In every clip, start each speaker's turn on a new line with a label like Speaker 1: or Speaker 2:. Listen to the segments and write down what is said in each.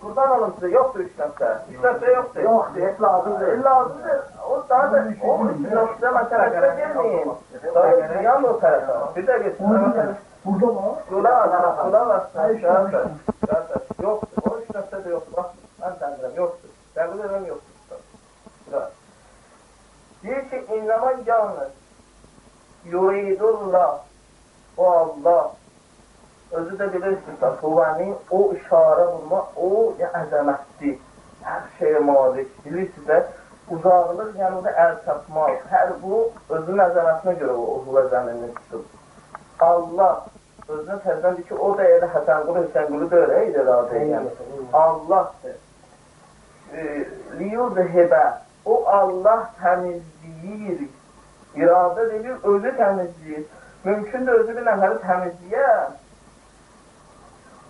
Speaker 1: Qurban olun üç nöqtə. Üç nöqtə yoxdur.
Speaker 2: Yoxdur, heç lazım deyil.
Speaker 1: E, lazımdır. O daha da, o məsələsinə girməyin. Daha yan o tərəfə. Bir də geçsin.
Speaker 2: Burada
Speaker 1: as.
Speaker 2: Hayır, şu
Speaker 1: Qardaş,
Speaker 2: an-
Speaker 1: qardaş, yoxdur. O yoxdur. Bax, mən səndirəm, yoxdur. Qəbul edirəm, yoxdur. Qulaq. Deyir ki, innəmə yalnız yuridullah o Allah özü də bilirsiniz də Huvani o işarə vurma o əzəmətdir hər şeyə malik bilirsiniz də uzaqlıq yəni o da əl çatmaq hər bu özünün əzəmətinə görə o uzula zəminini tutub Allah özünə təzdən deyir ki o da elə Həsən Qulu Hüseyin Qulu da öyle iradə yəni. Allahdır e, liyuzhibə o Allah təmizləyir iradə edir, özü təmizləyir. Mümkündür özü bir nəfəri təmizləyə,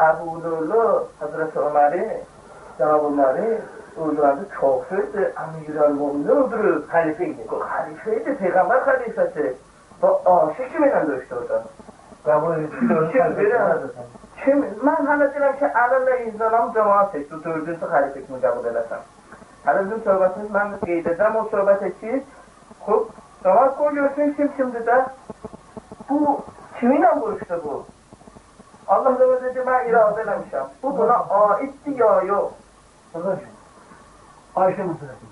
Speaker 1: ابو لولا حضرت عمره جناب عمره اولوانده کافرد امیرالمومنه اودرو خلیفه ایده گفت خلیفه ایده پیغمبر خلیفته
Speaker 2: با
Speaker 1: عاشقی منم داشته بودم چه من حالا دیدم که الان ایزالام جماعتش تو تردیس خلیفه که مجبور دلتم حالا دیم صحبت من قیددم و صحبت چیز خب شما کلیوشون شم شم دده bu kiminle görüştü bu? Allah deyir, mən iradə eləmişəm. Bu buna aiddir ya yox?
Speaker 2: Qardaş, Ayşə məsələsi.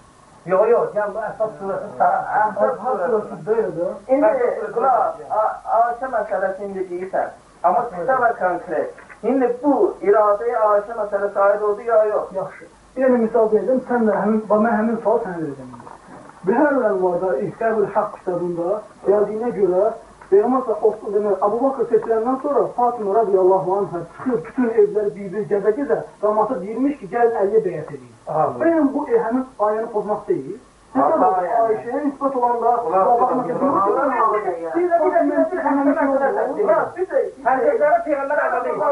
Speaker 1: Yo yo, yəni bu Əhzab
Speaker 2: Hal
Speaker 1: surəsi.
Speaker 2: sırası deyildi.
Speaker 1: İndi qulaq, Ayşə məsələsi indi deyirsən. Amma qısa və konkret. İndi bu iradəyə Ayşə məsələsi aid oldu ya yox?
Speaker 2: Yaxşı. Dənə misal verdim, sən də həmin, bana həmin sual sənə verəcəm. Bihar Əlvada İhkabül Haqq kitabında gəldiyinə görə Peyğəmbər sallallahu demək, Abu Bakr seçiləndən sonra Fatıma radiyallahu anhə çıxır bütün evləri bir-bir gəzə-gəzə damata deyirmiş ki, gəlin Əliyə bəyət edin. Benim bu e, həmin ayəni pozmaq deyil. Hətta
Speaker 1: Hata yəni.
Speaker 2: Ayşəyə nisbət olanda
Speaker 1: Ulan,
Speaker 2: Bakr
Speaker 1: bir də, bir də, bir də, Qulaq, bir də,
Speaker 3: Erkekleri peygamber evladıydı.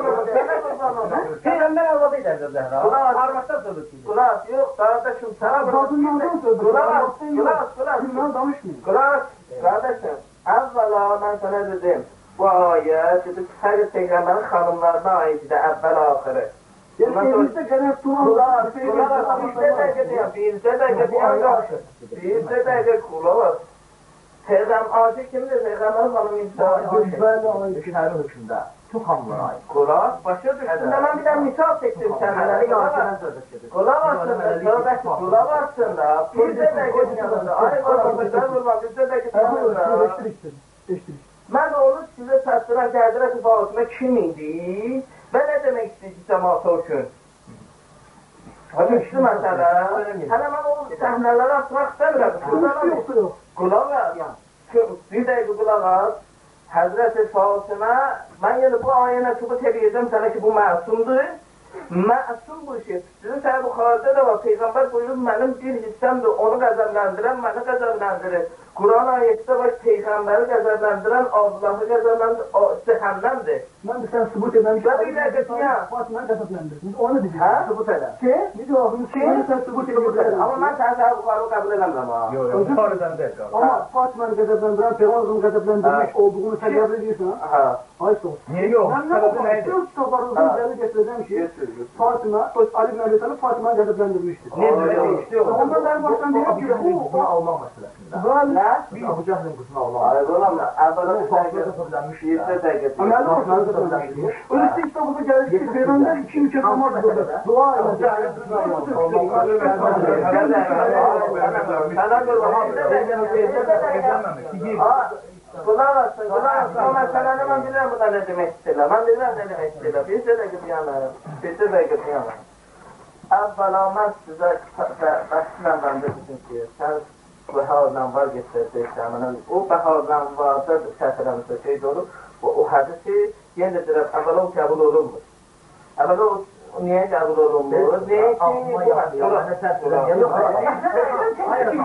Speaker 3: Peygamber evladıydı erkekler.
Speaker 1: Ulan.
Speaker 3: Arvaktan söyledik.
Speaker 1: qulaq, yox, qardaşım, sənə
Speaker 2: Qadınlardan söz
Speaker 1: Qulaq, qulaq, qulaq.
Speaker 2: Kimdən danışmayın.
Speaker 1: Qulaq, qardaşım, əvvəla mən sənə dedim, bu ayə, dedim, hər Peyğəmbərin xanımlarına aiddir, əvvəl axırı.
Speaker 2: Yəni
Speaker 1: Ondan sonra-
Speaker 2: evimizdə gələn
Speaker 1: Qulaq, qulaq, bircə dəqiqə deyəm, bircə dəqiqə deyəm, yaxşı. Bircə dəqiqə qulaq. Peyğəm, acı kimdir? Peyğəmbərin xanımı imtihan
Speaker 2: Gözbəli ayı.
Speaker 3: Şəhərin hökmündə bu hamlara ait.
Speaker 1: Kulak başa düşsün. Hemen bir de misal seçtim sənələri yansıdan sözləşidir. Kulak aslında, söhbət kulak aslında. Bir de de geçiyordu. Ay kulak başa vurma, bir de
Speaker 2: de geçiyordu.
Speaker 1: Mən onu sizə təsdiran qədirə tifalətmə kim idi və nə demək istəyir cəmatı o gün? Düşdü məsələ. Hələ mən o səhnələrə atmaq istəmirəm. Qulağa, qulağa, bir dəqiqə qulağa, Həzrət Fatıma, mən yəni bu ayənə sübut edəcəm sənə ki, bu məsumdur. Məsum bu şey. Sizin səhə Buxarədə də var. Peyğəmbər buyurur, mənim bir hissəmdir, onu qəzəbləndirən məni qəzəbləndirir. Quran ayətdə var, Peyğəmbəri qəzəbləndirən Allahı qəzəbləndir, o cəhənnəmdir.
Speaker 2: Mən də sən sübut edəmişəm.
Speaker 1: Və bir dəqiqə ya.
Speaker 2: Fatıma'nı qəzəbləndirdiniz. Onu
Speaker 1: Hə?
Speaker 2: deyəcəm.
Speaker 1: Sübut elə.
Speaker 2: Ki, bir cavabını ki, də sən sübut edəmişəm.
Speaker 1: Amma mən səhə səhə Buxarı qəbul edəmirəm ha.
Speaker 3: Yok yok. Bukhari'den değil.
Speaker 2: Amma Fatıma'nı qəzəbləndirən, Peyğəmbərin qəzəbləndirmiş olduğunu edirsən.
Speaker 1: Hə.
Speaker 2: Ay sağ ol.
Speaker 3: Niye yok?
Speaker 2: Baxım,
Speaker 3: neydi?
Speaker 2: bütün kitablarınızdan
Speaker 1: Hə.
Speaker 2: dəlil gətirəcəm ki,
Speaker 1: Götür, edilir.
Speaker 2: Fatıma, Ali bin Ebi Talib
Speaker 3: Fatıma'yı gədəbləndirmişdir. Necə
Speaker 2: deyişdi o? Onda
Speaker 3: mən
Speaker 2: başdan
Speaker 3: deyirəm
Speaker 2: ki, bu...
Speaker 3: Qızını almaq
Speaker 2: məsələsində.
Speaker 1: Nə?
Speaker 3: Abu
Speaker 1: Cəhlin qızını almaq. Ayqonam,
Speaker 3: əvvələ
Speaker 1: dəqiqə
Speaker 3: sözlənmiş,
Speaker 1: 20 dəqiqə.
Speaker 2: Əməli olsun, sözlənmiş. Özü kitabında gəlir ki, Peyğəmbər iki ülkə namaz qılır. Dua edəcək.
Speaker 1: Sənə görə rahat. Sənə görə rahat qulaq asın. O məsələni mən bilirəm bu da nə demək istəyirlər. Mən bilirəm nə demək istəyirlər. Bir dəqiqə bir yana, bir dəqiqə bir yana. Əvvəla mən sizə bəxtlə bəndə ki, sən bəharla var gətirəcəksən. O bəharla varda səhərlərimizdə şey olur. O, o hədisi yenə deyirəm, əvvəla o qəbul olunmur. Əvvəla o, niye? Niyə ki,
Speaker 3: Aklıma geldi ya. Ben de ters söyledim. Yok, hayır. Hayır.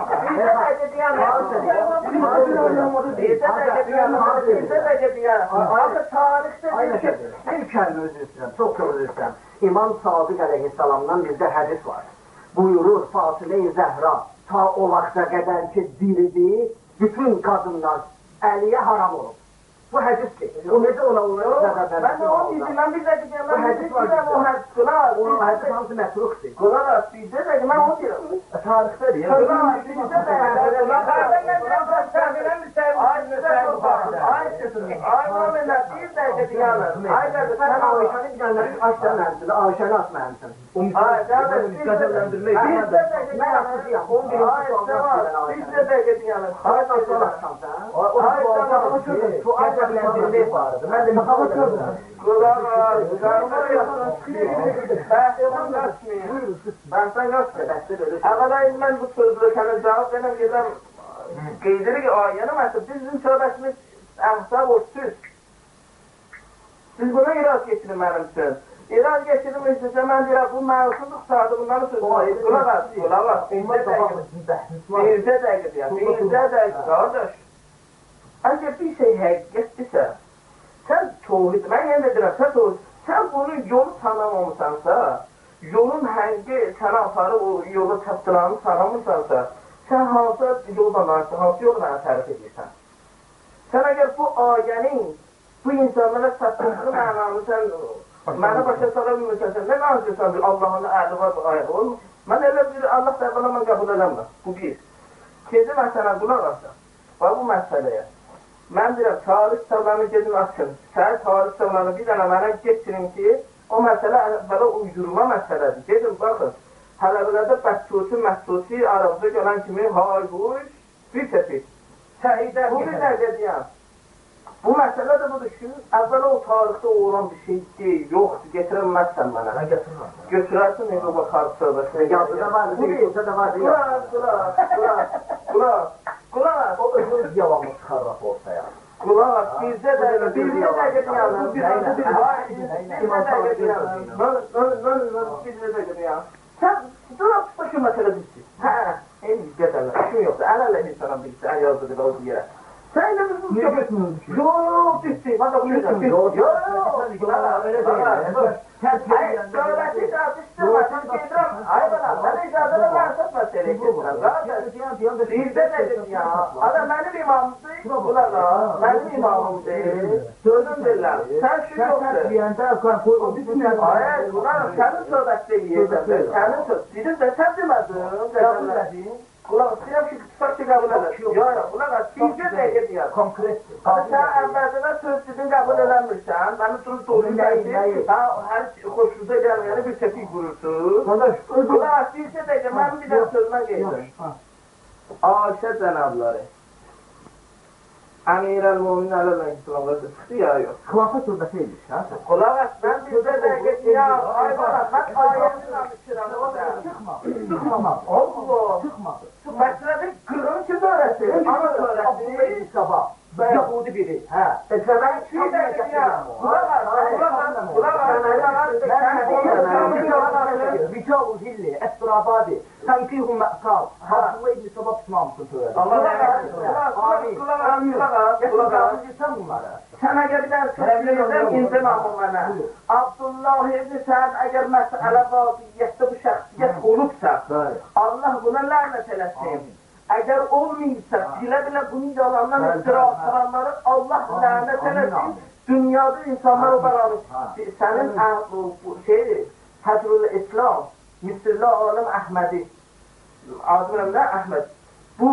Speaker 3: Öyle. Bir kelime özür istedim. Çok çok özür istedim. İmam Sadık Aleyhisselam'dan bizde hadis var. Buyurur Fatıma-i Zehra ta o vakte kadar ki diridir, bütün kadınlar Əliyə haram olur. Bu hadisdir. Bu necə ola olur?
Speaker 1: Ben de o dedim, ben bir de ben bir de dedim, o hadis, kulak,
Speaker 3: Onun hadis hamısı mətrukdur.
Speaker 1: kulak, bizde de ben o diyorum.
Speaker 3: Tarixdə deyir.
Speaker 1: Kulak, bizde de, ben de ben sevgilen bir sevgilen. Ay, güzel bu Ay, ay, müminler, bir de yani. Ay, dedi,
Speaker 3: Sen
Speaker 1: sen
Speaker 3: Ayşəni bilənlərin aşağı mənsidir, Ayşəni as mənsin.
Speaker 1: Ay, kardeş, biz de
Speaker 3: Qədərləndirmək.
Speaker 1: biz de dedi
Speaker 3: Mən
Speaker 1: yani.
Speaker 3: asılıyam. 11
Speaker 1: Ay,
Speaker 3: sualdan sonra
Speaker 1: biz de dedi yani. Ay,
Speaker 3: Ay,
Speaker 1: tamam.
Speaker 3: sorarsan sən.
Speaker 1: Ay, tamam.
Speaker 3: Şu qədərləndirmək vardı. Də
Speaker 2: Hava
Speaker 3: bir
Speaker 2: çözdüm.
Speaker 1: Kulak, karnı yapın. Ben sen kaçmayayım. Ben sen kaçmayayım. Əvvəla mən bu sözlükənə cavab verəm gedəm qeyd edir ki, ayəni məsəl bizim söhbətimiz əhsab o söz. Siz buna iraz getirin mənim üçün. İraz getirilmişsə mən deyirəm bu mənsuq sadə bunların sözü var. Qulaq as, qulaq as. Bircə dəqiqə. Bircə dəqiqə deyəm. Bircə dəqiqə qardaş. Əgər bir şey həqiqətdirsə, sən tohid, mən yenə də deyirəm, sən tohid, sən bunu yolu tanımamısansa, yolun həngi sənə aparıb o yola çatdıranı tanımırsansa, sən hansı yoldan danışsan, hansı yolu mənə tərif edirsən? Sən əgər bu ayənin bu insanlara çatdırdığı mənanı sən mənə başa sala bilmirsən, sən nə danışırsan bir Allahın əli var, bu ayə olmur. Mən elə bir Allah tərəfindən mən qəbul edəməm. Bu bir. İkinci məsələ qulaq asın. Bax bu məsələyə. Mən deyirəm, tarix kitablarını gedin açın. Səhər tarix kitablarını bir dənə mənə getirin ki, o məsələ əvvələ uydurma məsələdir. Gedin, baxın. Hələbələrdə bəttusi, məhtusi, arabda gələn kimi hay huy, bir təpik. Səhidə, bu bir nəzər deyəm. Bu məsələ də budur ki, əvvələ o tarixdə olan bir şey deyil, yoxdur, getirənməzsən mənə.
Speaker 3: Mən gətirməm.
Speaker 1: Götürərsin, o tarix söhbəsinə.
Speaker 3: Yazıda var, Yusufda da var.
Speaker 1: Qulaq, qulaq, qulaq, qulaq.
Speaker 3: O özünüz yalanı çıxarraq ortaya.
Speaker 1: Qulaq, bizdə də, bizdə də gediyəm. Bizdə də gediyəm. Mən, mən, mən, bizdə də gediyəm. Sən, dur, başa məsələ düşdü. Hə, en gedələr, işim yoxdur. Əl-ələ insanın bilsə, əl yazdı da o yerə. Sən də biz
Speaker 2: Niye götürmüyorsun?
Speaker 1: Yox, düşdü. Bak, bu yüzden. Yox, yox, qulaq, öyle değil. Ay, söhbəti tartışdırma, sən gedirəm. Ay, bana, mən icazını varsa məsələyə gedirəm. Zaten Bizdə nədir ya? Adam mənim imamımdır, qulaq as, mənim imamımdır. Sözüm deyirlər, sən şu yoxdur. Ay, qulaq as, sənin söhbətdə yeyəcəm, sənin söz. Dedim də sən demədin. Qulaq as, deyəm ki, tutaq ki, qəbul edər. Yox, yox, qulaq as, bizdə dəqiqə deyər.
Speaker 3: Konkret.
Speaker 1: Sən əvvəldən söz dedin, qəbul eləmirsən. Məni durub doğru gəldi. Ha, hər xoşunuza gəlməyəni bir təpik vurursun.
Speaker 2: Kardeş, özür
Speaker 1: Qulaq as, bizdə dəqiqə, mən bir dənə sözümə qeydim.
Speaker 2: Ha.
Speaker 1: Ayşə cənabları. Əmirəl Mumin Ələmək İslamda çıxdı ya.
Speaker 3: Xilafət surəsi imiş, hə?
Speaker 1: Qulaq as, mən bizdə dəqiqə ya, ay bana, mən ayəni danışıram.
Speaker 3: Çıxma. Çıxma.
Speaker 1: Allah.
Speaker 3: Çıxmadı.
Speaker 1: Kim öyrətir? Ana
Speaker 3: Abdullah
Speaker 1: öyrətir.
Speaker 3: ibn Sabah. Yahudi biri. Hə.
Speaker 1: Mən şey dəqiqə ya, qulaq as, qulaq as, qulaq as.
Speaker 3: Ricalu hilli, esrabadi, tankihu me'kal. Abdullah ibn Sabah pişmanmışsın söyledi.
Speaker 1: Allah razı olsun.
Speaker 3: Amin.
Speaker 1: Qulaq as, qulaq as, qulaq as.
Speaker 3: Sen bunları.
Speaker 1: Sən əgər gəlsən, incinamın mənə. Abdullah ibn Səad əgər məsələ vaziyyətdə bu şəxsiyyət olubsa, Allah buna lənət eləsin. Əgər olmayıbsa, bilə-bilə bunu yalandan ixtira atıranları Allah lənət eləsin. Dünyada insanlar olaraq, sənin şey, Hədrul İslam, Müslillah Aləm Əhmədi, adım Əhməd, bu,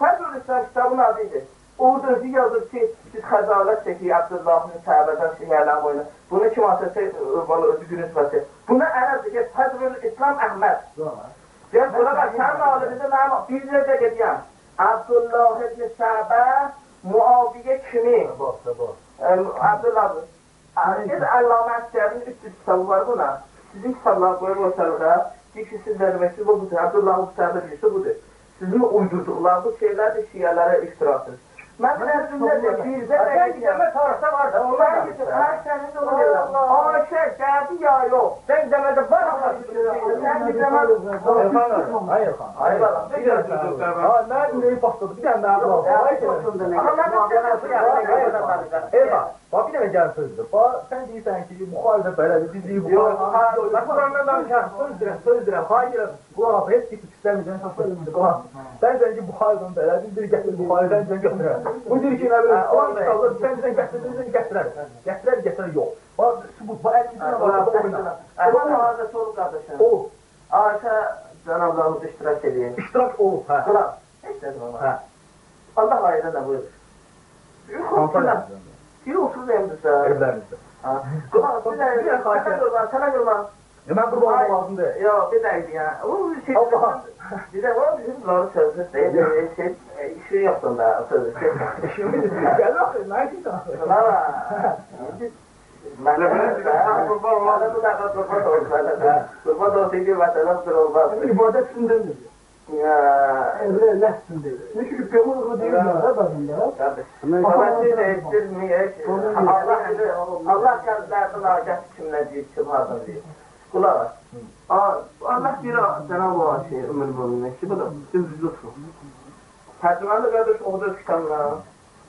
Speaker 1: Hədrul İslam kitabın adı idi. Orada özü yazır ki, siz xəcalət çəkiyi Əbdullahın Kəbədən şeyhələn boyuna. Bunu kim atəsə, valla özü günün tutması. Buna ərəbdir ki, Fəzrül İslam Əhməd. Deyəm, buna bax, sən alimində mənim bir necə gediyəm. Əbdullah ibn Səbə Muaviyyə kimi? Əbdullah ibn. Siz Əllamə Əsgərin üst üst kitabı var buna. Sizin kitablar qoyur ortalığa. Deyir ki, siz dərməsiniz, bu budur. Əbdullah ibn Səbə deyirsə budur. Sizin uydurduqlarınız şeylərdir, şiyələrə iftirasınız. Mən nəzdimdə birdə
Speaker 4: Sen gideme tarafta var da onlar
Speaker 1: gidip sənin də oluyor. Ayşə gəldi ya yox.
Speaker 4: Sen mı?
Speaker 1: Sən bir demə
Speaker 5: Hayır.
Speaker 4: Hayır. De
Speaker 5: mən neyi başladı? Bir dənə daha qulaq.
Speaker 4: Ama ben de
Speaker 5: Eyvah. Bax bir dənə gəl sözdür. Bax sən deyirsən ki, Buxarıda belədir, biz deyir
Speaker 4: Yox,
Speaker 5: Buxarı.
Speaker 4: bax Qurandan danışar.
Speaker 5: Söz deyirəm, söz deyirəm. Hayır, qulaq as, heç tipik istəmirsən, saçmalıyım. Qulaq. Sən deyirsən ki, Buxarıdan belədir, bir gətir Buxarıdan sən götürər. Bu deyir ki, nə bilim, Quran kitabı, sən deyirsən gətirirsən, gətirər. Gətirər, gətirər, yox. Bax, sübut, bax, var, oyna.
Speaker 1: Əman ağzı sol qardaşım.
Speaker 5: O,
Speaker 1: Ayşə cənablarımız iştirak edir.
Speaker 5: iştirak olub, hə.
Speaker 1: Qulaq. Heç dedim ona.
Speaker 5: Hə.
Speaker 1: Allah ayədə nə buyurur?
Speaker 5: Konferans.
Speaker 1: Bir usul vermişsə.
Speaker 5: Evlərimizdə.
Speaker 1: Ha.
Speaker 5: Xahiş
Speaker 1: sənə qurban, sənə qurban.
Speaker 5: Ya mən burada olmaq lazım deyil.
Speaker 1: Yox, bir dəqiqə ya. O bir şey.
Speaker 5: Allah.
Speaker 1: Bir də o bizim doğru sözü deyil. Şey, işi yoxdur da sözü.
Speaker 5: Şimdi gəlir axı, nə edirsən?
Speaker 1: Baba. Mən qurban bu da qurban olsun. Qurban olsun vətənə olmaz.
Speaker 5: İbadət üstündədir.
Speaker 1: Ya,
Speaker 5: Evre ləhsindədir. Çünki Peyğəmbər o deyir ya, bəzində.
Speaker 1: siz etdirməyək. Allah Allah kəndlərdən agah kimlə deyir, kim hardan deyir. Qulaq as. Allah bir Cenab-ı Allah şey, ömür bölümünə ki, bu da vücudsun. Tərcümanı qardaş oxudu kitabla.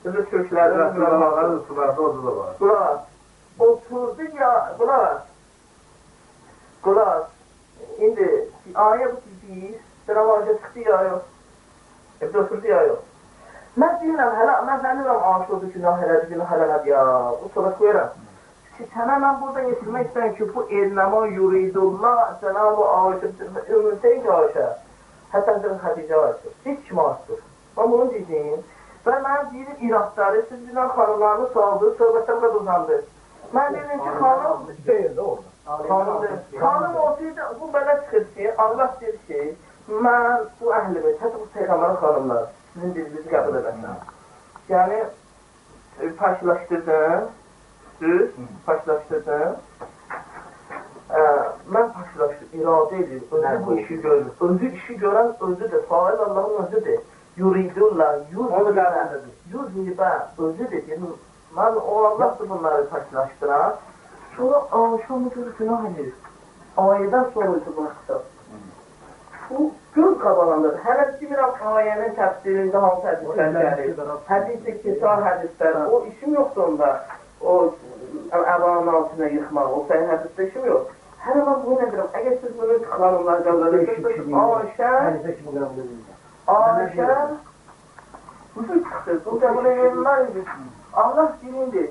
Speaker 1: Bizim Türklərdən qulaq
Speaker 6: sularda orada da var.
Speaker 1: Qulaq as. Oturdu ya, qulaq as. Qulaq as. İndi ayə bu biz, Allah çıxdı ya yox. Evdə oturdu ya yox. Mən deyirəm, hələ, mən zənnirəm aşırdı günah elədi, günah eləmədi ya. Bu sonra koyuram. Ki, sənə mən burada yetirmək istəyirəm ki, bu elnəma yuridullah, Cenab-ı Aşır, ümürtəyin ki Aşır, həsən də Xədicə Aşır, heç kim Aşır. Ben bunu deyim. Və mən deyirəm İraqları, siz bilən xanımlarını saldı, söhbətlər qədər uzandı. Mən deyirəm ki, xanım,
Speaker 5: Deyil orada.
Speaker 1: xanım, xanım olsaydı, bu belə çıxır ki, Allah deyir ki, mən bu əhlimi, hətta bu Peyğəmbərin xanımlar, sizin dilinizi qəbul edəsən. Yəni, e, paşlaşdırdım, düz, paşlaşdırdım. Ə, mən paşlaşdım, iradə edir, özü bu işi görür. Özü işi görən özüdür, fail Allahın özüdür. Yuridullah, yuzlibə, yuzlibə, özüdür. Yəni, mən o Allahdır bunları paşlaşdıran. Sonra aşamı görür, günah edir. Ayədən sonra baxsa. Bu göz qabalandır. Hələ bilmirəm ayənin təfsirində hansı hədislər gəlir. Hədis-i kisar hədislər, o işim yoxdur onda. O əvanın altına yıxmaq, o sənin hədisdə işim yox. Hələ mən bunu edirəm. Əgər siz bunu xanımlar qəbul edirsiniz, Ayşə, Ayşə, bu çıxdı, bu qəbul edilmez idi. Allah dinindir.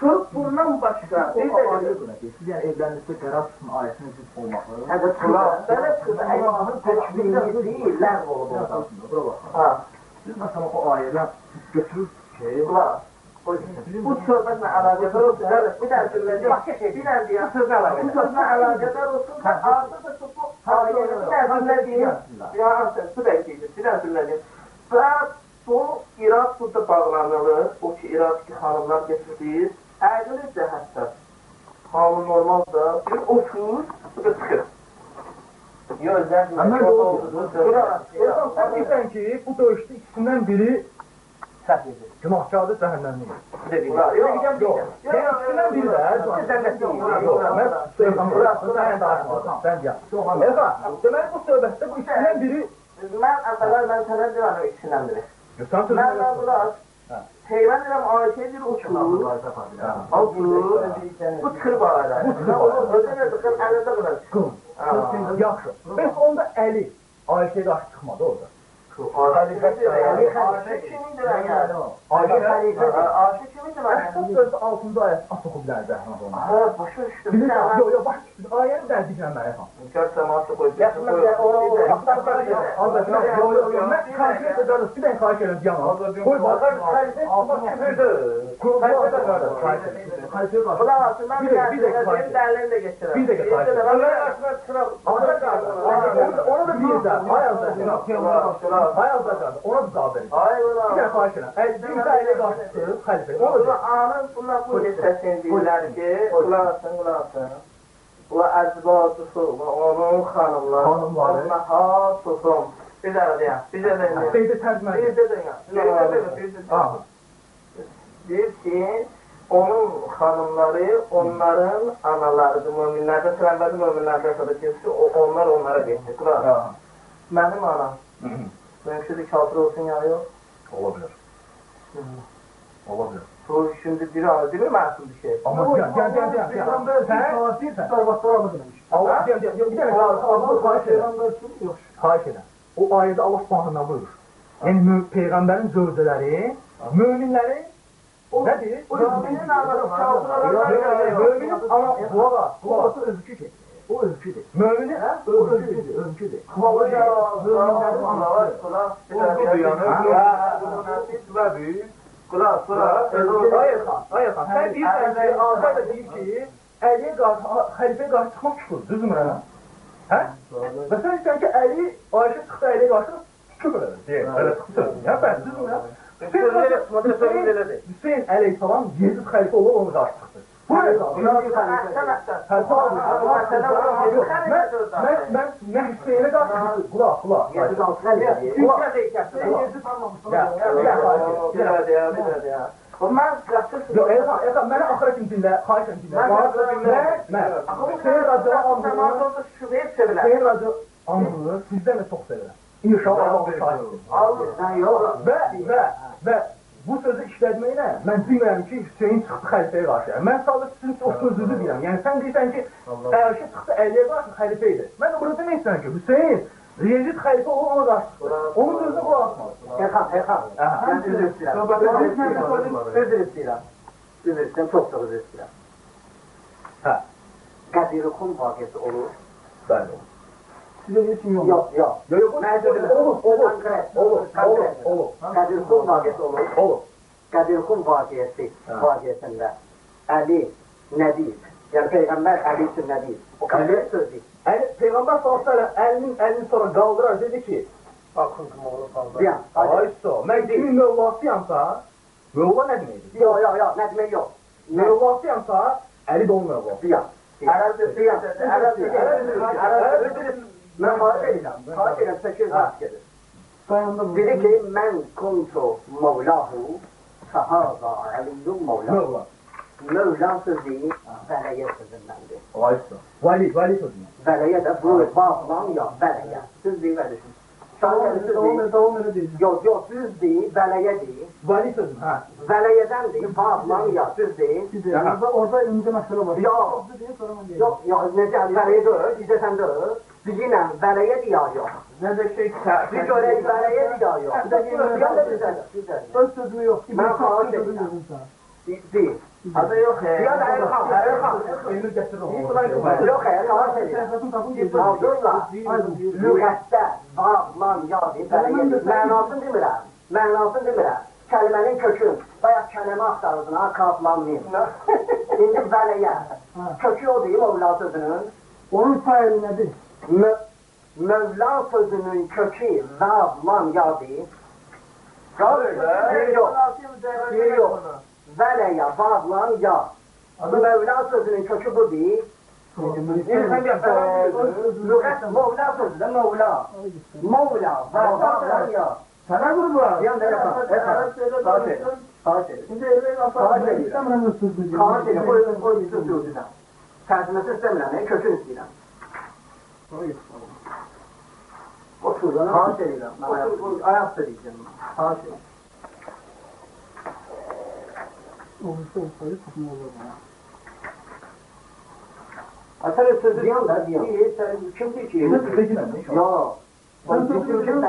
Speaker 1: Söz bundan başqa, bir də
Speaker 6: Siz yəni evlənirsə qərar tutun ayəsinin düz olmağı.
Speaker 1: Hədə çıxır, belə çıxır,
Speaker 4: Allah'ın təkvini değil, ləğv olub orada.
Speaker 6: Bura bax.
Speaker 1: Ha,
Speaker 6: Siz məsələn o ayədən götürür
Speaker 1: qulaq. Bu söhbətlə əlaqədar olsun. Bir dənə söyləyəcəm. Başqa şey. Bir dənə deyəm. Bu sözlə əlaqədar. Bu sözlə əlaqədar olsun. Və artıq da bu ayəni bir dənə söyləyəcəm. Ya su bekleyeceğiz. Bir dənə söyləyəcəm. Və bu İraq burada bağlanılır. O ki İraqdaki xanımlar getirir. Ədildir hətta. Halı normaldır. Bir oturur, bir də çıxır. Gözdən
Speaker 5: bir çox oldu. Buradan sən deyirsən ki, bu döyüşdə ikisindən biri
Speaker 1: səhv edir.
Speaker 5: Günahkardır, cəhənnəmli.
Speaker 1: Yox, yox,
Speaker 5: yox. İkisindən biri də. Mən burası mən danışmıram. Sən gəl. Elxan, deməli bu söhbətdə bu ikisindən biri...
Speaker 1: Mən əvvəllər mən sənə deyirəm ikisindən biri. Mən burada Peygamber'e Ayşe'ye bir uçurdu. Aldı. Uçur bana. Onu ödene tıkır, əlində
Speaker 5: qılar. Yaxşı. Bəs onda Əli Ayşe'ye qarşı çıxmadı orada.
Speaker 1: Ayşə kimindir yəni?
Speaker 5: Ayşə
Speaker 1: Ayşə kimindir
Speaker 5: Bu
Speaker 1: yəni?
Speaker 5: sözdə 6-cı ayət az oxu bilərdi ona.
Speaker 1: Ha, başa düşdüm.
Speaker 5: Bilirsən, yox, yox, bax, ayəni dərdiklə mənə xam.
Speaker 1: Gör səması qoy.
Speaker 4: Yaxşı, mən onu
Speaker 5: Yox, yox, yox, mən xahiş edirəm, bir dənə xahiş edirəm, yana. Qoy, bax,
Speaker 1: Qulaq asın, mən
Speaker 5: Bir
Speaker 1: bir
Speaker 5: də- bir də
Speaker 1: dəqiqə
Speaker 5: xahiş
Speaker 1: dəlilini də gətirəm.
Speaker 5: Bir dəqiqə xahiş edirəm. Ona da bir də, ay azad, ay azad, ona da cavab verin.
Speaker 1: Ay
Speaker 5: Bir
Speaker 1: qulaq.
Speaker 5: dənə xahiş edirəm. Bir də elə qarşısı, xəlifə,
Speaker 1: Bunu
Speaker 5: da
Speaker 1: anın bunlar bu hissəsini deyirlər ki, qulaq asın, qulaq asın. Bu əzbatısı, onun xanımları. Allaha susum. Bir də deyəm, bir də deyəm.
Speaker 5: Tərcümə
Speaker 1: Bir də deyəm. Bir də deyəm, bir də deyəm. Deyir ki, onun xanımları onların analarıdır. Möminlərdə, Peyğəmbərdə möminlərdə sonra ki, o- onlar onlara getdi. Quraq.
Speaker 5: Ha.
Speaker 1: Mənim anam, mürşidi kafir olsun ya yok?
Speaker 5: Olabilir. Hı -hı. Olabilir.
Speaker 1: Bu şimdi bir değil mi masum bir şey?
Speaker 5: Ama gel gel gel gel.
Speaker 2: Peygamber salatı sarvatlar alır demiş.
Speaker 5: Allah gel gel gel bir dakika. Allah kaç
Speaker 2: peygamber yok.
Speaker 5: Kaç eder. O ayədə Allah Subhanahu buyurur. Yəni peyğəmbərin zövcələri, möminləri
Speaker 1: nədir? Möminin anaları,
Speaker 5: möminin ana, baba, babası özü ki.
Speaker 3: O özgüdür. O özgüdür.
Speaker 5: Möminin hə?
Speaker 3: O özgüdür, özgüdür.
Speaker 1: Kulak, kulak.
Speaker 5: Hayır xan, hayır xan. Sən deyirsən ki, Azər də deyir ki, Əliyə qarşı, xəlifəyə qarşı çıxmaq küfür, düzdür mənə? Hə? Və sən istəyirsən ki, Əli, Ayşə çıxdı Əliyə qarşı küfür edir. Deyir, elə çıxdı. Hə, bəli, düzdür mənə? Hüseyin, əleyhissalam Yezid xəlifə olub ona qarşı çıxdı.
Speaker 3: Altı xəlifə.
Speaker 5: Yox, Elxan, Elxan, mənə axıra kimi dinlə, xahiş edirəm dinlə. Mən, mən, Hüseyin radyo amrını, Hüseyin radyo amrını sizdən də çox sevirəm. İnşallah Allah şahiddir.
Speaker 3: Sən yox.
Speaker 5: Və, və, və bu sözü işlətməklə mən demirəm ki, Hüseyin çıxdı xəlifəyə qarşı. Mən sadəcə sizin o sözünüzü deyirəm. Yəni sən deyirsən ki, Ayşə çıxdı Əliyə qarşı xəlifə idi. Mən də burada demək istəyirəm ki, Hüseyin Yezid xəlifə olub ona qarşı çıxdı. Onun sözünə qulaq asmalı.
Speaker 3: Erxan, Erxan. Mən üzr istəyirəm. Üzr istəyirəm. Üzr istəyirəm, çox çox üzr istəyirəm.
Speaker 5: Hə.
Speaker 3: Qədirxum vaqiəsi olur.
Speaker 5: Bəli.
Speaker 2: Size niçin yok?
Speaker 3: Yox, yox.
Speaker 5: Yox, yox,
Speaker 3: Mən üzr
Speaker 5: olur, olur,
Speaker 3: Konkret,
Speaker 5: olur, olur,
Speaker 3: konkret.
Speaker 5: olur,
Speaker 3: Qədirxum vaqiəsi olur.
Speaker 5: olur. Hə.
Speaker 3: vaqiəsində Əli nə deyir? Yəni Peyğəmbər Əli üçün nə deyir? O konkret söz deyir.
Speaker 5: Yəni Peyğəmbər sallallahu əleyhi və səlləm əlinin əlini sonra qaldırar dedi ki,
Speaker 3: Deyəm.
Speaker 5: ay so, mən kimin mövlasıyamsa, mövla nə deməkdir?
Speaker 3: Yox, yox, yox, nə demək yox.
Speaker 5: Mövlasıyamsa, Əli də onun mövlası.
Speaker 3: Deyəm. Mən xahiş edirəm. Xahiş edirəm, 8 vaxt gedir.
Speaker 2: Dayandı bu.
Speaker 3: Dedi ki, mən kuntu mevlahu fəhəza əliyyum mevlahu.
Speaker 5: Mövla
Speaker 3: sözü.
Speaker 5: Ay so. Vali, vali sözünə.
Speaker 3: Vələyə də bu bağlan ya. Düz
Speaker 2: edin,
Speaker 3: söz
Speaker 2: edin diyeceğim.
Speaker 3: Yox, yox, düz deyil, vələyə deyil.
Speaker 5: Vali sözünə. Hə.
Speaker 3: Vələyədəndir, bağlan ya, düz deyil.
Speaker 2: Bir de orada, orada ince mesele var.
Speaker 3: Yok.
Speaker 2: Bir de sonra ben diyeceğim.
Speaker 3: Yox, yox, necə vələyə deyil, bizə sən deyil. Düzünlə vələyə deyil, yox.
Speaker 1: Ne de şey
Speaker 2: ببینم برای
Speaker 3: دیایا
Speaker 2: نداشته
Speaker 3: که
Speaker 2: بیچاره
Speaker 3: برای
Speaker 2: دیایا دست
Speaker 3: دویو
Speaker 1: من خواهد بگیرم
Speaker 3: دی حالا یو خیر
Speaker 5: یا نه خیر
Speaker 3: خیر اینو گترو یو
Speaker 2: خیر خلاص عبد
Speaker 3: الله lüğətdə varlan yad ibəriyyə mənasını demirəm mənasını demirəm kəlmənin kökün bayaq kəlmə axtarırdın ha kazlanmayın indi vələyə kökü o deyim ovladıdın
Speaker 2: onun faili nədir
Speaker 3: Mö Mövla sözünün kökü vavlan ya deyil. Deyil yox. Deyil yox. Vələyə, vavlan ya. Mövla sözünün kökü bu deyil. Lüğət, Mövla sözü də Mövla. Mövla, vavlan ya.
Speaker 2: Sana kurban.
Speaker 3: Yan da yapar. Xahiş edirəm. Xahiş edirəm.
Speaker 2: Şimdi eve
Speaker 3: Xahiş
Speaker 2: kalsam
Speaker 3: edirəm.
Speaker 2: istemem öz sözümü
Speaker 3: Xahiş edirəm. Qoy, Tərcüməsi istəmirəm, kökün istəyirəm. Otur, ayaq söyləyəcəm. Xahiş edirəm.
Speaker 2: Olursa olsaydı tutma olur bana.
Speaker 3: Əsər sözü. Kim deyir ki? Yox.
Speaker 2: Sen
Speaker 3: sözü
Speaker 2: deyirsən.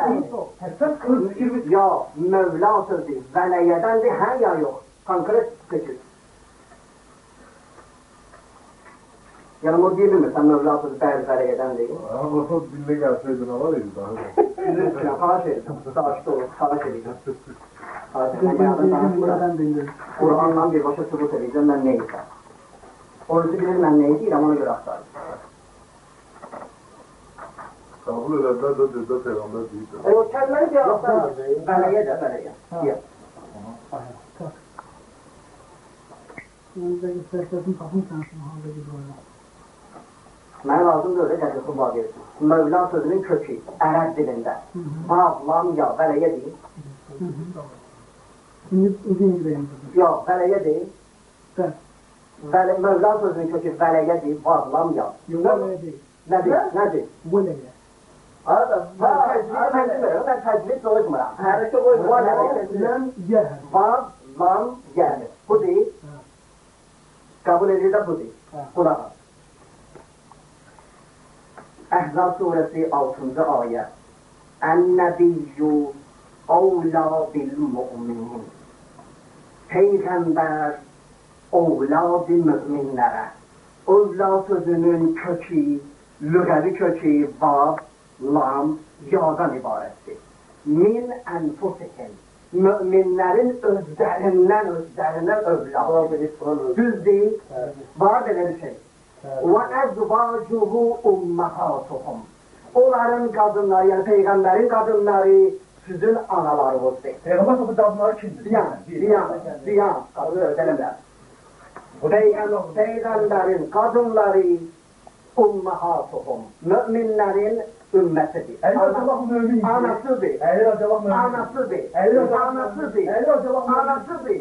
Speaker 5: Sən öz fikriniz
Speaker 3: Ya Mövla sözü vələyədəndir, hə ya yox? Konkret seçir. Yəni o deyə bilmirsən Mövla sözü bəzi vələyədəndir.
Speaker 4: Ama o dille gelseydin alaydı daha da.
Speaker 3: Üzr istəyirəm, xahiş edirəm. Sakit ol, xahiş edirəm. Xahiş
Speaker 2: Biz
Speaker 3: edirəm.
Speaker 2: ben
Speaker 3: Yanından
Speaker 2: deyim
Speaker 3: danışmıram.
Speaker 2: buradan deyim.
Speaker 3: Qur'andan birbaşa sübut edəcəm mən nə edirəm. Orucu bilir mən nə edirəm, ona görə axtarım.
Speaker 4: Kabul edenler de dedi peygamber değil.
Speaker 3: E, o kəlməni cavabdan vələyə də, vələyə. Deyək.
Speaker 2: Ben de istersen tapın sen şunu halde bir oyna.
Speaker 3: Mənə lazımdır öyrə qədrəsi var versin. Mövla sözünün kökü, ərəb dilində. Bav, lam, ya, bələyə deyil. Yox, bələyə deyil. Vələ, Mövla sözünün kökü vələyə deyil, bav,
Speaker 2: lam, ya.
Speaker 3: Nədir? Nədir?
Speaker 2: Vələyə.
Speaker 3: Mən təcvid qoymuram.
Speaker 1: Hərəkə
Speaker 2: qoymuram.
Speaker 3: Vav, lam, gəlir. Bu deyil. Qəbul edir də bu deyil. Qulağa. Əhzab surəsi 6-cı ayə. Ən-nəbiyyü əvla bil-mu'minin. Peyğəmbər ovladı müminlərə. Ovlad sözünün kökü, lüğəvi kökü bab, lam, yadan ibarətdir. Min ənfusihim. Müminlərin özlərindən, özlərindən övladı. Düz deyil. Var belə bir şey. Və əzvacuhu ummahatuhum. Onların qadınları, yəni Peyğəmbərin qadınları sizin analarınızdır.
Speaker 5: Peyğəmbər bu qadınları kimdir?
Speaker 3: Ziyan, ziyan, ziyan, qadın ödələrlər. Peyğəmbər, Peyğəmbərin qadınları ummahatuhum. Müminlərin
Speaker 5: Əli Rəsulullah mömin idi.
Speaker 3: Anasıdır.
Speaker 5: Rəsulullah mömin idi.
Speaker 3: Anasıdır.
Speaker 5: Əli Rəsulullah
Speaker 3: Anasıdır.
Speaker 5: Mömin idi.
Speaker 3: Anasıdır.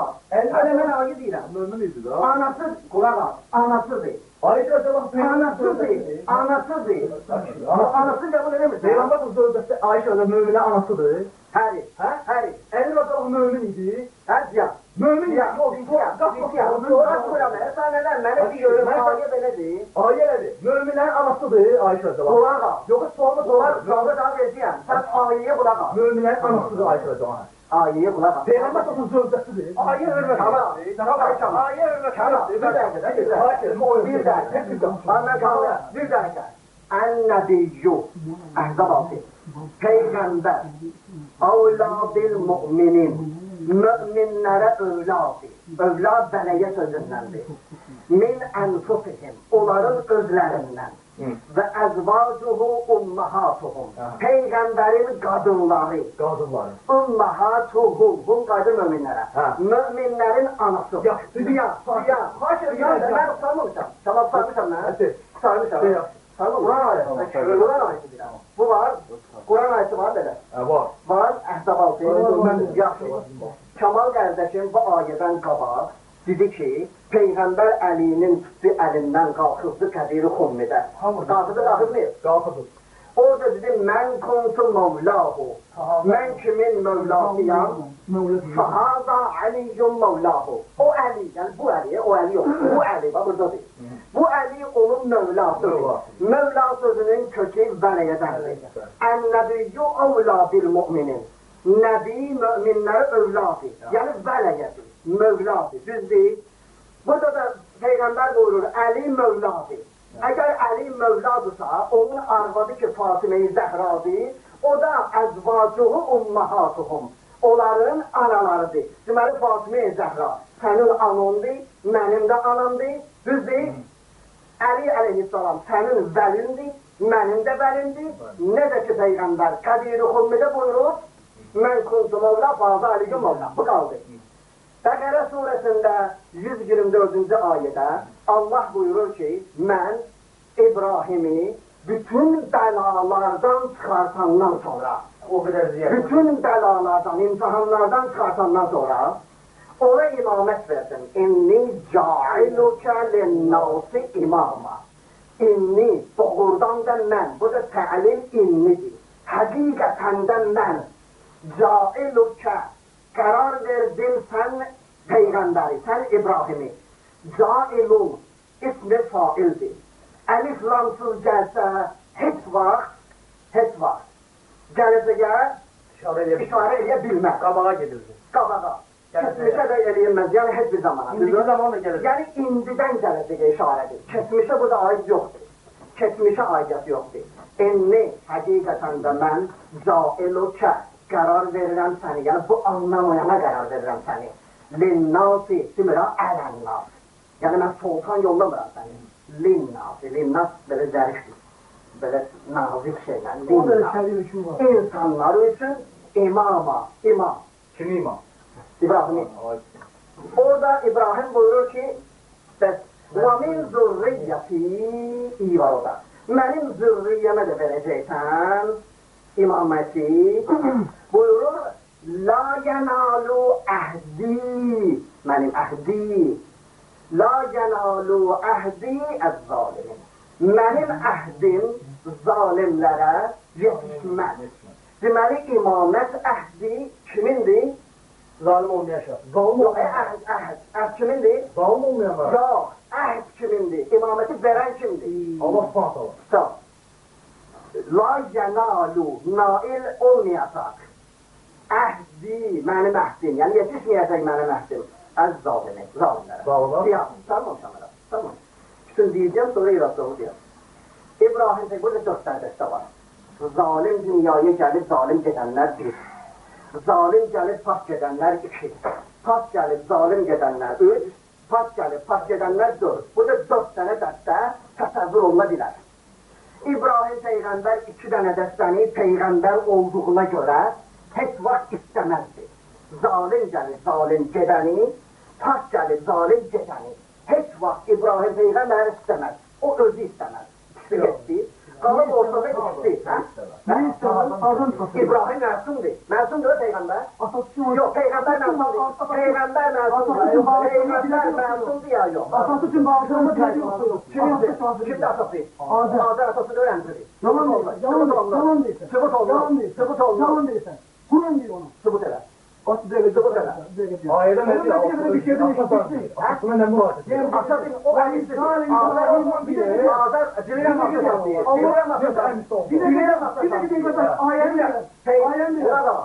Speaker 3: As.
Speaker 5: Əli
Speaker 3: Hələ mən ayə deyirəm.
Speaker 4: Mömin idi da.
Speaker 3: Anası, qulaq as. Anasıdır.
Speaker 5: Ayşə Rəsulullah
Speaker 3: Anasıdır. Anasıdır. Anasını kabul edemez.
Speaker 5: Peyğəmbər sözdə Ayşə də möminə anasıdır.
Speaker 3: Həri.
Speaker 5: Hə?
Speaker 3: Həri.
Speaker 5: Əli Rəsulullah mömin idi.
Speaker 3: Hər ziyan. Sen. Ayə
Speaker 5: nədir? Möminlərin anasıdır.
Speaker 3: Qulaq as.
Speaker 5: Yoxsa sualı
Speaker 3: Qulaq
Speaker 5: sorar.
Speaker 3: qavga daha verəcəyəm. Sən ayəyə qulaq as.
Speaker 5: Möminlərin anasıdır Rəsulullah.
Speaker 3: Ayəyə qulaq as.
Speaker 5: Peyğəmbər sözün zövcəsidir.
Speaker 3: Ayə hörmət. Tamam. Tamam. Ayə hörmət. Tamam. Bir dakika. Bir dakika. Bir dakika. Kavga. Bir dakika. En-nebiyyü. Ahzab altı. Peygamber. Avladil mu'minin. möminlərə övladı. Övlad bələyə sözündəndir. Min ənfusihim, onların özlərindən. Və əzvacuhu ummahatuhum. Peyğəmbərin qadınları.
Speaker 5: Qadınları.
Speaker 3: Ummahatuhum. Bunun qaydı
Speaker 5: möminlərə.
Speaker 3: Möminlərin anası. Yaxşı,
Speaker 5: dünya,
Speaker 3: dünya.
Speaker 5: Xaşır,
Speaker 3: mən saymışam. Tamam, saymışam
Speaker 5: mən.
Speaker 3: Saymışam.
Speaker 5: Yaxşı.
Speaker 3: Tamam. Quran ayəsi. Quran ayəsi deyirəm. Bu var. Quran ayəsi var
Speaker 5: belə. Var.
Speaker 3: Var. Əhzəbaltı.
Speaker 5: Mən
Speaker 3: yaxşı. Kamal qardaşım bu ayədən qabaq dedi ki, Peyğəmbər Əlinin tutdu əlindən qalxızdı Qəbiri Xummidə. Qalxızdı, qalxızmıyıb? Qalxızdı.
Speaker 5: Qalxıdır.
Speaker 3: Orada dedi, mən kuntu mevlahu. Mən kimin mevlasıyam?
Speaker 2: Mevlid.
Speaker 3: Fahada Aliyyun mevlahu. O Əli, yəni bu Əli, o Əli yox. Bu Əli, bax buradadır. Bu Əli onun mevlasıdır. Mevla sözünün kökü vəliyədəndir. Ən-nəbiyyü avla bil müminin. Nəbi müminlərə övladı. Yəni vəliyədir, mövladır. Düz deyil. Burada da Peyğəmbər buyurur, Əli mövladır. Əgər Əli mövladırsa, onun arvadı ki Fatimə-i Zəhradır, o da əzvacuhu ummahatuhum. Onların analarıdır. Deməli Fatimə-i Zəhra sənin anondur, mənim də anamdır. Düz deyil. Əli əleyhissalam sənin vəlindir, mənim də vəlimdir. Necə ki Peyğəmbər Qədir-i Xummidə buyurur, mən kuntum Mevla, fazla aliyyum Mevla. Bu qaldı. Bəqərə surəsində 124-cü ayədə Allah buyurur ki, mən İbrahimi bütün bəlalardan çıxartandan sonra,
Speaker 1: O kadar ziyan.
Speaker 3: bütün bəlalardan, imtihanlardan çıxartandan sonra ona imamət verdim. İnni cailukə linnâsi imama. İnni doğrudan da mən, bu da təlim innidir. Həqiqətən də mən cailukə qərar verdim sən Peyğəmbəri, sən İbrahimi. Cailun ismi faildir. Əlif lamsız gəlsə heç vaxt, heç vaxt gələcəyə işarə edə bilməz.
Speaker 1: Qabağa gedildi.
Speaker 3: Qabağa. Keçmişə də eləyilməz, yəni heç bir zamana.
Speaker 1: İndiki zaman da gelir.
Speaker 3: Yəni indidən gələcəyə işarədir. Keçmişə burada aid yoxdur. Keçmişə aidiyyət yoxdur. İnni həqiqətən də mən cailukə qərar verirəm səni. Yəni bu anlamayana qərar verirəm səni. Linnasi demirəm ələnnas. Yəni mən soltan yollamıram səni. Linnasi, linnas belə zərifdir. Belə nazik şeylər.
Speaker 2: O da
Speaker 3: Linnas.
Speaker 2: şerif hükmü var.
Speaker 3: İnsanlar üçün imama, imam.
Speaker 5: Kim imam?
Speaker 3: İbrahim. Orada İbrahim buyurur ki, bəs وَمِنْ zürriyyəti iyi var orada. Mənim zürriyyəmə də verəcəksən امامتی. برو لا جنالو اهدی. منم اهدی. لا جنالو اهدی از ظالم. من ام اهدی ظالم لره. جسمت دیماری امامت
Speaker 5: اهدی. چمین دی؟ ظالم
Speaker 3: اومی
Speaker 5: اشد
Speaker 3: ظالم اومی اهد اهد.
Speaker 5: اهد چمین
Speaker 3: دی؟ ظالم اومی اهد اهد چمین
Speaker 5: دی؟ امامتی برن
Speaker 3: چمین الله فاطر لاجنالو نائل اونی اتاک اهدی من محسن یعنی یه چیش میاد این
Speaker 5: من
Speaker 3: محسن از ظالمه ظالمه بابا بیا سلمان شمرا چون دیدیم سوری را سوری دیم ابراهیم سه گل دختر دسته بار ظالم دنیای جلی ظالم جدنر دید ظالم جلی پاک جدنر اکی پاک جلی ظالم جدنر اوز پاک جلی پاک جدنر دور بوده دختره دسته تصور اونه دیلر İbrahim Peyğəmbər iki dənə dəstəni Peyğəmbər olduğuna görə heç vaxt istəməzdi. Zalim gəlir zalim gedəni, pak gəlir zalim gedəni. Heç vaxt İbrahim Peyğəmbər istəməz. O özü. İkisi getdi. Qalıb ortada ikisi. Hə?
Speaker 2: Mən istəyirəm adam tutsun.
Speaker 3: İbrahim məsumdur. Məsumdur peyğəmbər.
Speaker 2: Atası yox.
Speaker 3: Yox, peyğəmbər məsumdur. Peyğəmbər məsumdur. Peyğəmbər məsumdur ya yox.
Speaker 2: Atası üçün bağışlanma yoxdur.
Speaker 3: Kimdir? Kimdir atası?
Speaker 2: Azər.
Speaker 3: Azər atasını öyrəndirir.
Speaker 2: Yalan deyirsən. Yalan deyirsən.
Speaker 3: Sübut olmaz.
Speaker 2: Yalan deyirsən.
Speaker 3: Sübut olmaz.
Speaker 2: Yalan deyirsən. Qurun deyir ona.
Speaker 3: Sübut elə. Ortadaki
Speaker 5: de burada. Ailem
Speaker 2: ediyor. Ortadaki bir şey demiş.
Speaker 5: Aklına ne var?
Speaker 3: Benim aşağıdaki o hangisi? Ağlar bir de ağlar dilere bakıyor. Allah'a bakıyor.
Speaker 2: Bir de bir de bir de ayet. Ayet.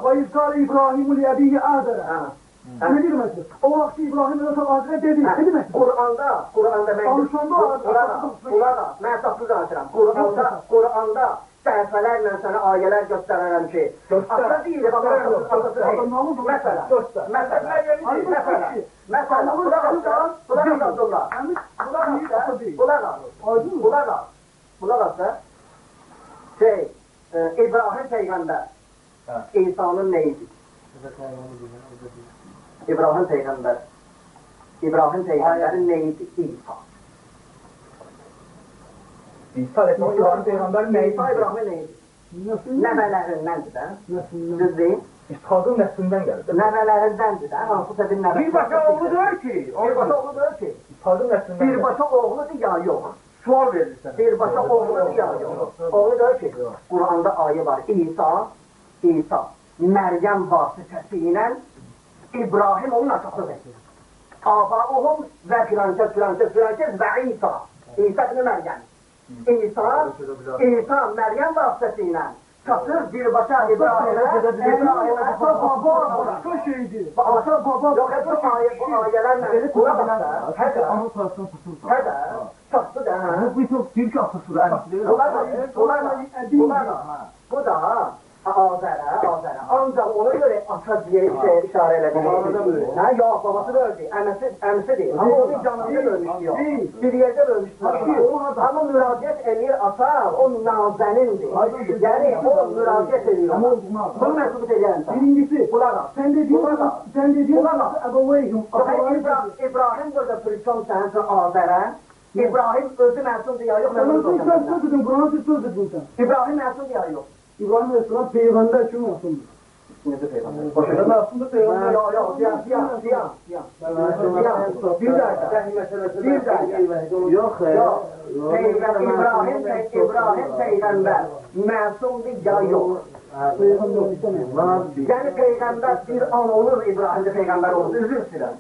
Speaker 2: Ve izkâle İbrahim'u li abihi
Speaker 3: Adem'e.
Speaker 2: Ne demek? O vakti İbrahim Aleyhisselam Hazretleri dedi. Ne demek?
Speaker 3: Kur'an'da, Kur'an'da ben...
Speaker 2: Konuşuldu.
Speaker 3: Kulana, kulana, ben sapsız hatıram. Kur'an'da, Kur'an'da səhifələrlə sənə ayələr göstərərəm ki, ata deyil, atası, atası deyil. Məsələ, məsələ, məsələ, məsələ, qulaq asdan, qulaq asdan, Abdullah. Qulaq asdan, qulaq asdan, qulaq asdan, qulaq asdan, şey, e, İbrahim Peyğəmbər, İsa'nın neyidir? İbrahim Peyğəmbər, İbrahim Peyğəmbərin neydi? İsa.
Speaker 5: İsa Aleyhisselam İbrahim Peyğəmbərin nəyi?
Speaker 3: İsa İbrahim neydi?
Speaker 2: Nasıl?
Speaker 3: Nəvələrindəndir də. Düz deyil.
Speaker 5: İshakın nəslindən gəlir.
Speaker 3: Nəvələrindəndir də. Hansısa bir nəvə.
Speaker 5: Birbaşa oğludur ki,
Speaker 3: Birbaşa oğludur ki.
Speaker 5: İshakın nəslindən.
Speaker 3: Birbaşa oğludur ya yox.
Speaker 5: Sual verirsən.
Speaker 3: Birbaşa oğludur ya yox. Oğludur ki. Qur'anda ayə var. İsa, İsa, Məryəm vasitəsi ilə İbrahim onun atasıdır. Abauhum və filancə, filancə, filancə və İsa. İsa ibn Məryəm. İsa, İsa Məryəm vasitəsi ilə çatır birbaşa İbrahimə, İbrahimə
Speaker 2: Ata baba başka şeydi. Ata baba
Speaker 3: Yox, hep bu ayə, bu ayələrlə qulaq as da. Hədə,
Speaker 2: Ama taraftan satılsa.
Speaker 3: hədə, çatdı da, hə?
Speaker 2: Bu çok Türk atasıdır.
Speaker 3: Bunlar da, bunlar da, bunlar da. Bu da Azərə, Azərə. Ancaq ona görə ata deyə şey işarə elədi. Hə, yox, babası da öldü. Əməsi, əmisi deyil. Amma onun canını bölmüşdü yox. Bir yerdə bölmüşdü. Amma müraciət eləyir ata, o nazənindir. Yəni o müraciət eləyir.
Speaker 2: Ama olmaz.
Speaker 3: Bunu sübut eləyərəm.
Speaker 2: Birincisi
Speaker 3: Qulaq as.
Speaker 2: sen
Speaker 3: Qulaq as.
Speaker 2: sen
Speaker 3: Qulaq as.
Speaker 2: ebeveyhim.
Speaker 3: İbrahim, burada pritom sənsin Azərə. İbrahim özü məsumdur ya yox, mən
Speaker 2: Sen
Speaker 3: soracağım.
Speaker 2: söz dedin, Kur'an'a söz söz dedin sen.
Speaker 3: İbrahim məsumdur ya yox.
Speaker 2: İbrahim Aleyhisselam peygamber kim olsun?
Speaker 3: Necə peyğəmbər?
Speaker 5: Başında aslında Peyğəmbər
Speaker 3: Yox, yox, ziyan, ziyan, ziyan, ziyan. Bir dəqiqə, bir dəqiqə.
Speaker 2: Yok
Speaker 3: Yox, Peyğəmbər, İbrahim, İbrahim Peyğəmbər məsumdur ya yox.
Speaker 2: Peygamber istemez.
Speaker 3: Yəni Peyğəmbər bir an olur İbrahimdə Peyğəmbər olur. İstəyirəm.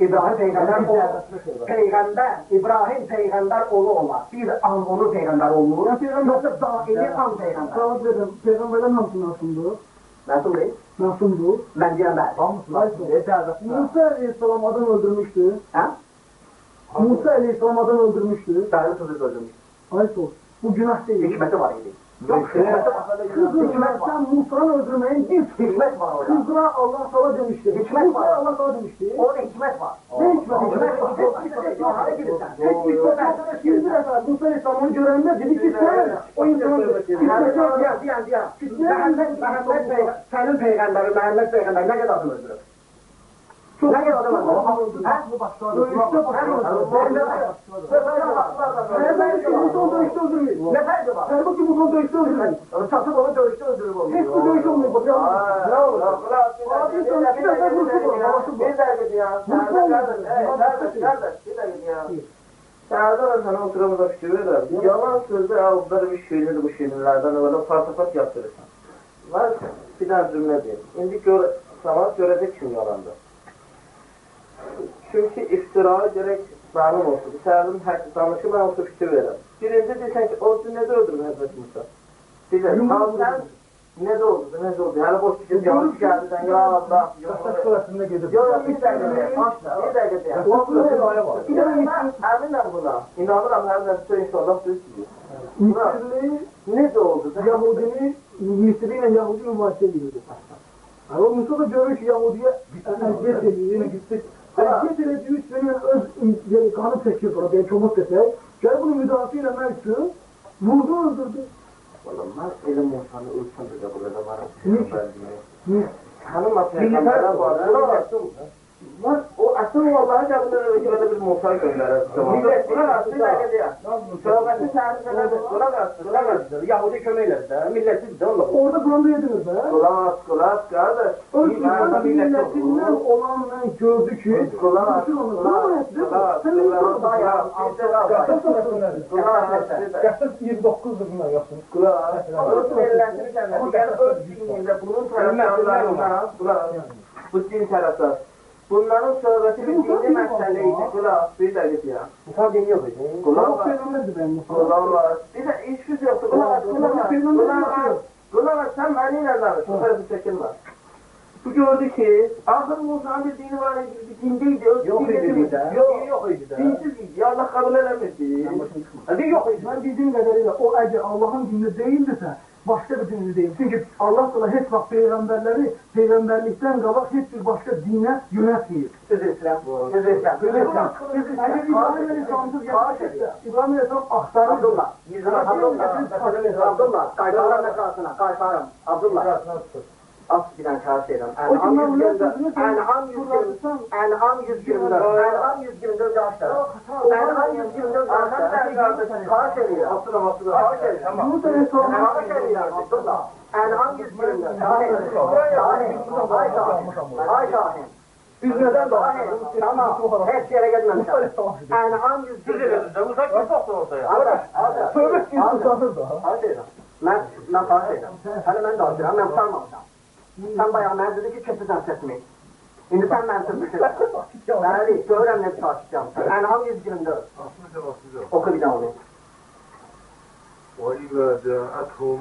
Speaker 3: İbrahim peyğəmbər oğlu, peyğəmbər, İbrahim peyğəmbər oğlu ola. Bir an onu peyğəmbər olunur. Yoxsa daimi an peyğəmbər.
Speaker 2: Cavab verin, peyğəmbərlər hamısı məsumdur.
Speaker 3: Məsum deyil.
Speaker 2: Məsumdur.
Speaker 3: Mən deyirəm bəli. Hamısı məsumdur.
Speaker 2: Musa əleyhissalam adam öldürmüşdü.
Speaker 3: Hə?
Speaker 2: Musa əleyhissalam adam öldürmüşdü.
Speaker 3: Bəli, tutuq öldürmüşdü.
Speaker 2: Ayət olsun. Bu günah deyil.
Speaker 3: Hikməti var idi. Var.
Speaker 2: Kızıl
Speaker 3: Hikmət var.
Speaker 2: sen Musa'nı öldürmeyin bir
Speaker 3: Hikmət var orada.
Speaker 2: Kızıla Allah sana demişti.
Speaker 3: Hikmet var.
Speaker 2: Musa'ya Allah sana demişti.
Speaker 3: Orada hikmət var.
Speaker 2: Ne hikmet?
Speaker 3: Hikmət var. Var.
Speaker 2: Tek bir soru. Şimdi defa Musa Aleyhisselam'ın görenler dedi ki sen o insanı
Speaker 3: Peyğəmbər, sənin Peyğəmbərin, Məhəmməd Peyğəmbər nə qədər adam öldürüb?
Speaker 2: Çok
Speaker 3: Ne var?
Speaker 2: Dövüşte
Speaker 3: öldürür
Speaker 1: Serdar sana oturamıza fikir verir. Yalan sözde avukları bir şeyleri bu şeylerden öyle fartafat yaptırırsan. Var bir daha cümle diyeyim. Şimdi gör, sana görecek kim yalandı. Çünkü iftira gerek benim olsun. Serdar herkes danışı ben olsa fikir veririm. Birinci desen ki o ne de öldürür Hazreti Musa. Bir de
Speaker 2: Yumruk
Speaker 1: sen ne de oldu, ne de oldu. Yani boş fikir yanlış geldi. Sen ya Allah.
Speaker 5: Kasap surəsində gedir.
Speaker 1: Yok yok bir dakika. Bir dakika. ya. İnanıram, əminəm buna. İnanıram hər nəsə inşallah düz deyir.
Speaker 2: Mısırlı
Speaker 1: Ne de oldu?
Speaker 2: Yahudini Mısırlı ile Yahudi mübaşir ediyordu. Yani o Musa da görür ki Yahudi'ye eziyet ediyor. Yine gittik. Ediyor. Üstüne öz yani kanı çekiyor sonra. Ben çomuk desek. Gel bunu müdafi etmek için vurdu öldürdü.
Speaker 1: Vallahi mən elim olsanı ölsəm də burada varam.
Speaker 2: Niçin? Niye?
Speaker 1: Tanıma peyğəmbərə var. O əsl vallahi qəbul edir ki, belə bir Musa göndərir. Millət, buna dəqiqə deyək. Söhbəti tərif elədir. Buna qarşı, buna qarşı.
Speaker 5: Yahudi kömək elədi də, milləti bizdə onlar.
Speaker 2: Orada Kur'an'da yediniz be.
Speaker 1: Qardaş.
Speaker 2: Öz
Speaker 1: Ben-
Speaker 2: İslam milletinden olan ben gördü ki Kur'an etti.
Speaker 1: kulaq,
Speaker 2: Sen
Speaker 5: surəsindədir.
Speaker 1: kulaq.
Speaker 5: Qəssas 29-dur bunlar yoxsun.
Speaker 1: Kulaq. Öz millətini kəndə. Yəni öz dinində bunun tərəfdarlarından, kulaq. Bu din tərəfdar. Bunların söhbəti bir dini məsələ idi. Kulaq, bir dəqiqə ya.
Speaker 5: Yox idi.
Speaker 1: Kulaq
Speaker 2: Kulak
Speaker 1: var.
Speaker 2: ben.
Speaker 1: Bir də iş güz yoxdur. Kulaq, kulaq var. Kulaq var. Kulaq var. Sən məni ilə danış. Tərəfi çəkinmə. Bu gördü ki, axır Musa'nın bir dini var idi, bir dindeydi. Öz
Speaker 5: Yox idi
Speaker 1: dinini-
Speaker 5: bizdə.
Speaker 1: Yox,
Speaker 5: yox idi də.
Speaker 1: dinsiz idi. Allah kabul eləmirdi.
Speaker 5: Din yox idi.
Speaker 2: Ben bildiğim kadarıyla o eğer Allah'ın dini değildirse başka bir dini değil. Çünkü Allah Teala hiç bak peygamberleri peygamberlikten kabak hiçbir başka dine yönetmiyor.
Speaker 3: Siz İslam. Siz İslam. Siz İslam. Siz İslam.
Speaker 2: İbrahim Aleyhisselam'sız yaşayacaksa İbrahim Aleyhisselam aktarır.
Speaker 3: Abdullah. Yüzüne Abdullah. Abdullah. Kaytarım metrasına. Kaytarım. Abdullah. As bilen
Speaker 2: zaman bunlar
Speaker 3: 124.
Speaker 2: sözünü
Speaker 3: En'am 124. En'am 124. En'am 124 yaşlar. En'am 124 yaşlar. Ediyor.
Speaker 1: Asıram, asıram.
Speaker 3: Karşı ediyor.
Speaker 2: Yunus Aleyhisselam
Speaker 3: Karşı ediyor. Abdullah. En'am 124. Şahin. Şahin. Ay Şahin. Şahin.
Speaker 5: Üzmədən
Speaker 3: Şahin. Tamam. Hiç yere gelmemişim. En'am 124.
Speaker 1: Musa kim soktu ortaya?
Speaker 3: Arkadaş.
Speaker 2: Sanır da.
Speaker 3: Karşı ediyor. Ben, ben karşı ediyorum. Hani ben de atıyorum. Ben sarmamışım. Sen bayağı ben dedi ki kesilden sesimi. Şimdi sen ben sesmişsin. Ben değil. Görürüm ne tartışacağım. En'am 124.
Speaker 4: Aslıca aslıca.
Speaker 3: Oku bir daha onu.
Speaker 4: وإذا جاءتهم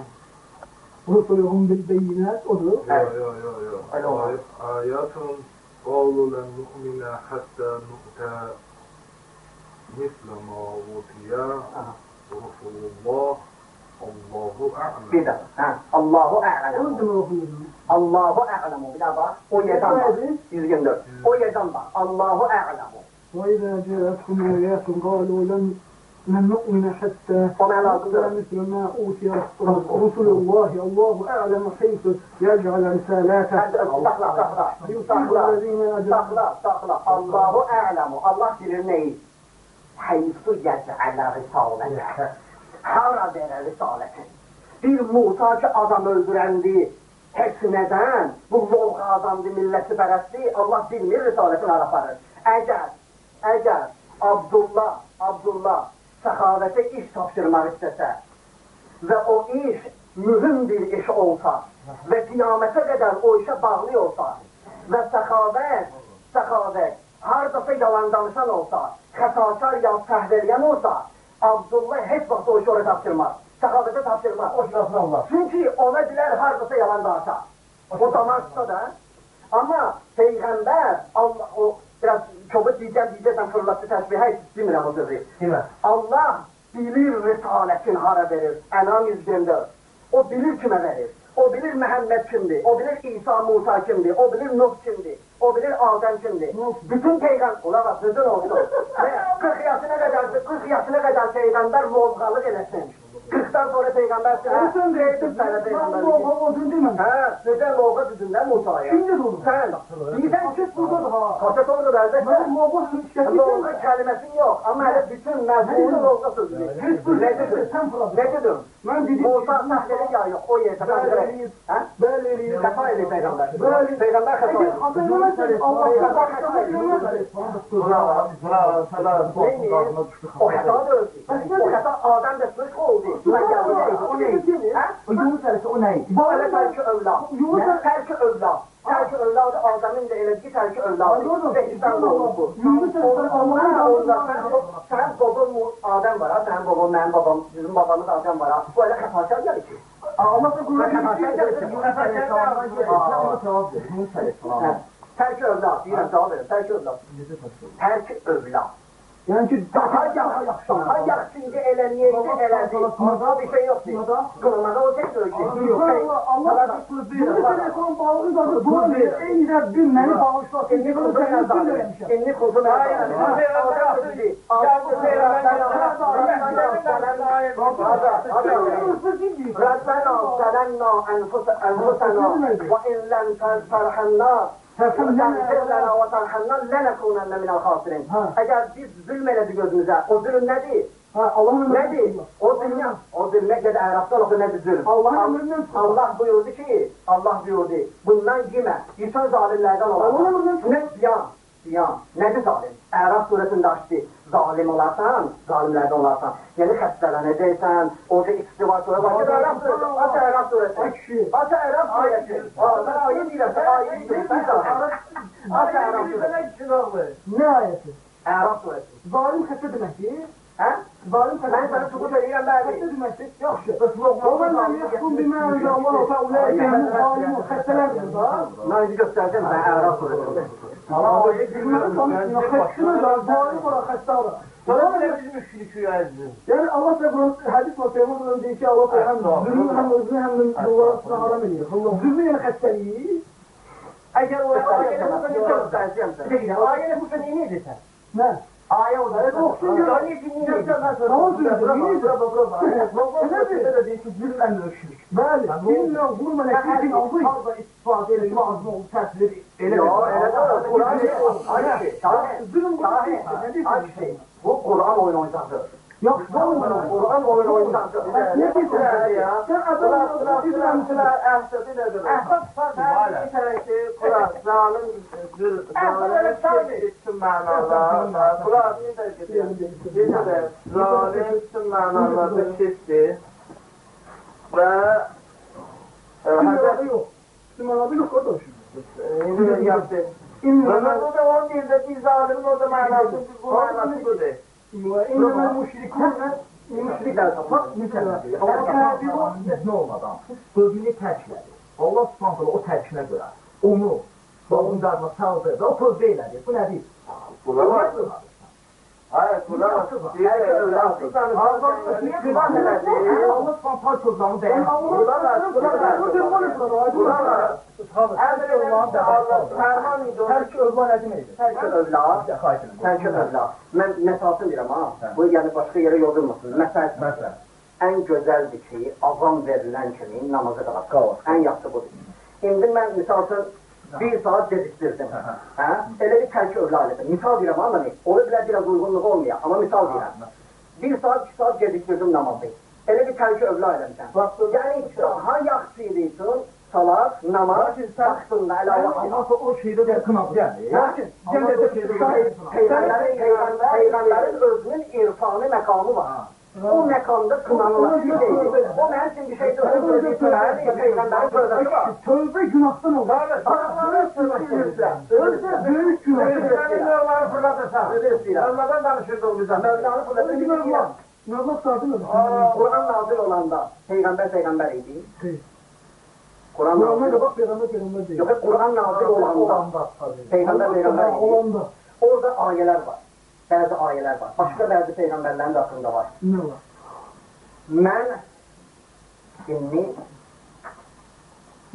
Speaker 2: Rusulühum bil beyinat odur.
Speaker 4: يا يا يا يا
Speaker 3: أيوة.
Speaker 4: آيات قالوا لن نؤمن حتى نؤتى مثل ما أوتي رسل الله الله أعلم.
Speaker 3: كده
Speaker 2: الله أعلم.
Speaker 3: الله أعلم. الله أعلم الله O yerden bak. 124. O yerden bak. Allahu أعلم.
Speaker 2: وإذا جاءتهم آيات قالوا لن لن نؤمن حتى نؤتى مثل ما أوتي رسل الله. الله أعلم حيث يجعل رسالاته.
Speaker 3: الله أعلم. الله bilir neyi? حيث يجعل رسالاته Hara verir risaleti. Bir Musa ki adam öldürendi. Heç neden? Bu volga adamdı, milleti pərəsti. Allah bilmir risaletin hara aparır. Eğer, eğer Abdullah, Abdullah səxavətə iş tapşırmaq istəsə və o iş mühüm bir iş olsa və qiyamətə qədər o işə bağlı olsa və səxavət, səxavət hardasa yalan danışan olsa, xətakar ya səhv olsa, Abdullah heç vaxt o işi oraya tapşırmaz. Səxavətə tapşırmaz. O işi Allah. Çünki ona bilər hardasa yalan danışar. O damarsa da. Ama Peygamber Allah o biraz çabuk diyeceğim diyeceğim fırlattı tesbihe hiç bilmirəm o sözü. Allah bilir risaletin hara verir. Enam 124. O bilir kime verir. O bilir Mehmet kimdir. O bilir İsa Musa kimdir. O bilir Nuh kimdir. O bilir Adem kimdir. Bütün peygamber, ula bak sözün olsun. Ve 40 yaşına kadar, 40 yaşına kadar peygamber volgalık eləsin. 40 sonra peygamber sen.
Speaker 2: Onu sen de
Speaker 3: ettin sen
Speaker 2: de
Speaker 3: peygamber.
Speaker 2: Bu oğlu odun değil mi?
Speaker 3: He, neden oğlu düzünden Musa'ya?
Speaker 2: Şimdi dur.
Speaker 3: Sen. İyi sen çık burada da. Kaset orada da elbette.
Speaker 2: Ben bu oğlu şirketi
Speaker 3: Oğlu kelimesi yok ama hele bütün mevzunun oğlu sözü. Hiç bu ne dedin?
Speaker 2: Sen fırat.
Speaker 3: Ne dedin?
Speaker 2: Ben dedim.
Speaker 3: Musa sahnede ya yok. O yer kafa edin.
Speaker 2: Böyle edin.
Speaker 3: Kafa edin peygamber.
Speaker 2: Böyle edin.
Speaker 3: Peygamber kafa edin.
Speaker 2: Kafa edin. Allah
Speaker 3: kafa edin.
Speaker 4: Bravo. Bravo. Sen
Speaker 3: de o hata da öldü. O hata Adem'de sürüş oldu. O
Speaker 5: ne? Yunus Aleyhisselam o nəyi?
Speaker 3: Bu elə tərki övlad.
Speaker 2: Yunus
Speaker 3: tərki övlad. Tərki övlad Adəmin də elədi ki, tərki
Speaker 2: övlad.
Speaker 3: Beşikdən oldu.
Speaker 2: Yunus Aleyhisselam Allahın övladı.
Speaker 3: Sənin baban Adəm var ha, sənin baban, mənim babam, bizim babanız Adəm var ha. Bu elə xəfakar gəlir ki.
Speaker 2: Allah da
Speaker 3: qulun
Speaker 5: Yunus Aleyhisselam. Yunus Aleyhisselam.
Speaker 3: Tərki övlad, deyirəm, cavab verin. Tərki övlad. Tərki övlad.
Speaker 2: Yani ki
Speaker 3: Daha yaxşı, daha yaxşıncı eləməyəcək elədi. Burada bir şey yoxdur. Qılmağa o tek ölçü.
Speaker 2: Allah Allah Yunus Aleyhisselam bağlı da dua verir. Ey Rabbim beni bağışlasın.
Speaker 3: İnni
Speaker 2: Bunu
Speaker 3: kuzu
Speaker 2: senin için
Speaker 3: yazardı.
Speaker 2: demişim.
Speaker 3: İnni kuzu yazardı. ربنا ظلمنا أنفس- أنفسنا وإن لم ترحمنا eğer biz zulmeledik gözümüze, o zulüm nedir?
Speaker 2: Allah'ın
Speaker 3: nedir? O dünya, o zulme kadar Arap'tan oku nedir zulüm?
Speaker 2: Allah'ın emrinden.
Speaker 3: Allah buyurdu ki, Allah buyurdu, bundan yeme, insan zalimlerden
Speaker 2: olan.
Speaker 3: Allah'ın
Speaker 2: emrinden.
Speaker 3: Ne ziyan, ziyan, nedir zalim? Arap suresinde açtı. zalim olasan, zalimlərdən olasan. Yəni xəstələnəcəksən, orada istiqamət sonra başa Ərəb
Speaker 2: surəsi, başa
Speaker 3: Ərəb surəsi, başa Ərəb surəsi. Orada ayin ilə ayin Başa Ərəb surəsi.
Speaker 2: Nə ayəsi?
Speaker 3: Ərəb surəsi.
Speaker 2: Zalim xəstə deməkdir?
Speaker 3: Hə? Ben sana bəli.
Speaker 2: Xəstə deməkdir. Yaxşı. Onlar da yaxşın bilmə önce Allah ta ulay kendi zalimin xəstələrdir da.
Speaker 3: Size göstereceğim, ben Arap suresi.
Speaker 2: Allah ayet bilmə tanışmıyor. Xəstə da zalim ola xəstə ola. Yani Allah da hadis var Peygamber diyor ki Allah hem zulmü hem de duvarasına haram ediyor. Zulmü yani xəstəliyi.
Speaker 3: Eğer o ayeti bu sana. Seni ne desen?
Speaker 2: Ne?
Speaker 3: Aya o da.
Speaker 2: Evet, okusun ya.
Speaker 3: Ayeti dinleyeceğim ben sana.
Speaker 2: Tamam söylüyorum. Yine de. Bəli, dinlə vurma nəticə aldı.
Speaker 5: Harda istifadə edilmə lazım oldu, təsir
Speaker 3: Elə de. Kur'an Ayeti.
Speaker 2: Zulüm bu
Speaker 3: Ayeti. Ayeti. Bu Kur'an oyun oyuncağı.
Speaker 2: Yaxşı, olmur.
Speaker 3: Kur'an oyun oyuncağı.
Speaker 2: Ne sen ya? Sen adamı izlemişsin.
Speaker 1: Kur'an zalim zalim bütün manalarda Kur'an bir de zalim bütün manalarda keçdi və e,
Speaker 2: Müslümanı yok. Müslümanı yok kardeşim.
Speaker 1: Həzrət yaptı.
Speaker 2: İnnemel
Speaker 1: o da onun dildə bir zalimin o da manası bu manası budur.
Speaker 2: وإنما المشركون müşriklər tapmaq mükəlləfdir.
Speaker 5: Amma kafirun nə olmadan sözünü tərk elədi. Allah Subhanahu o tərkinə görə onu boğundarına saldı və o tövbə elədi. Bu nədir?
Speaker 1: Bunlar var. Hayır,
Speaker 5: kullanmaz. Kullanmaz. Əmr olan da fərman idi. Tərk övlad
Speaker 3: əzim idi.
Speaker 5: Tərk övlad.
Speaker 3: Tərk övlad. Mən məsafə deyirəm ha. Bu yəni başqa yerə yozulmasın. Məsəl.
Speaker 5: Məsəl.
Speaker 3: Ən gözəldir ki, azam verilən kimi namaza
Speaker 5: qalaq.
Speaker 3: Ən yaxşı budur. İndi mən misal üçün bir saat geciktirdim. ha? Elə bir terk övla elədim. Misal ne? Onu bile biraz uygunluğu olmuyor ama misal deyirəm. Bir saat, iki saat geciktirdim namazı. Elə bir terk övla eləmişəm. Yani daha yaxşı ediyorsun. Salat, namaz, vaxtında əlavə
Speaker 5: Amma o şeydə də qınadı.
Speaker 3: Lakin
Speaker 5: Cəmiyyətdə şeydə
Speaker 3: Peygamberin, peygamber, peygamberin özünün irfanı məqamı var. O məqamda kınanılan bir şeydir. O mənim üçün bir şeydir. O sözü peygamberin sözleri var.
Speaker 2: Tövbe günahtan olur. Büyük günah.
Speaker 1: Allah'dan danışırdı bize.
Speaker 3: Mevlanı fırlatıyor.
Speaker 2: Mevlat sardın mı?
Speaker 3: Kur'an nazil olanda peygamber peygamber idi.
Speaker 2: Değil.
Speaker 3: Kur'an nazil
Speaker 2: bak peygamber peygamber değil.
Speaker 3: Yok Kur'an nazil olanda peygamber peygamber idi. Orada ayeler var. bəzi ayələr var. Başqa hə. bəzi peyğəmbərlərin də haqqında var.
Speaker 2: Nə var?
Speaker 3: Mən inni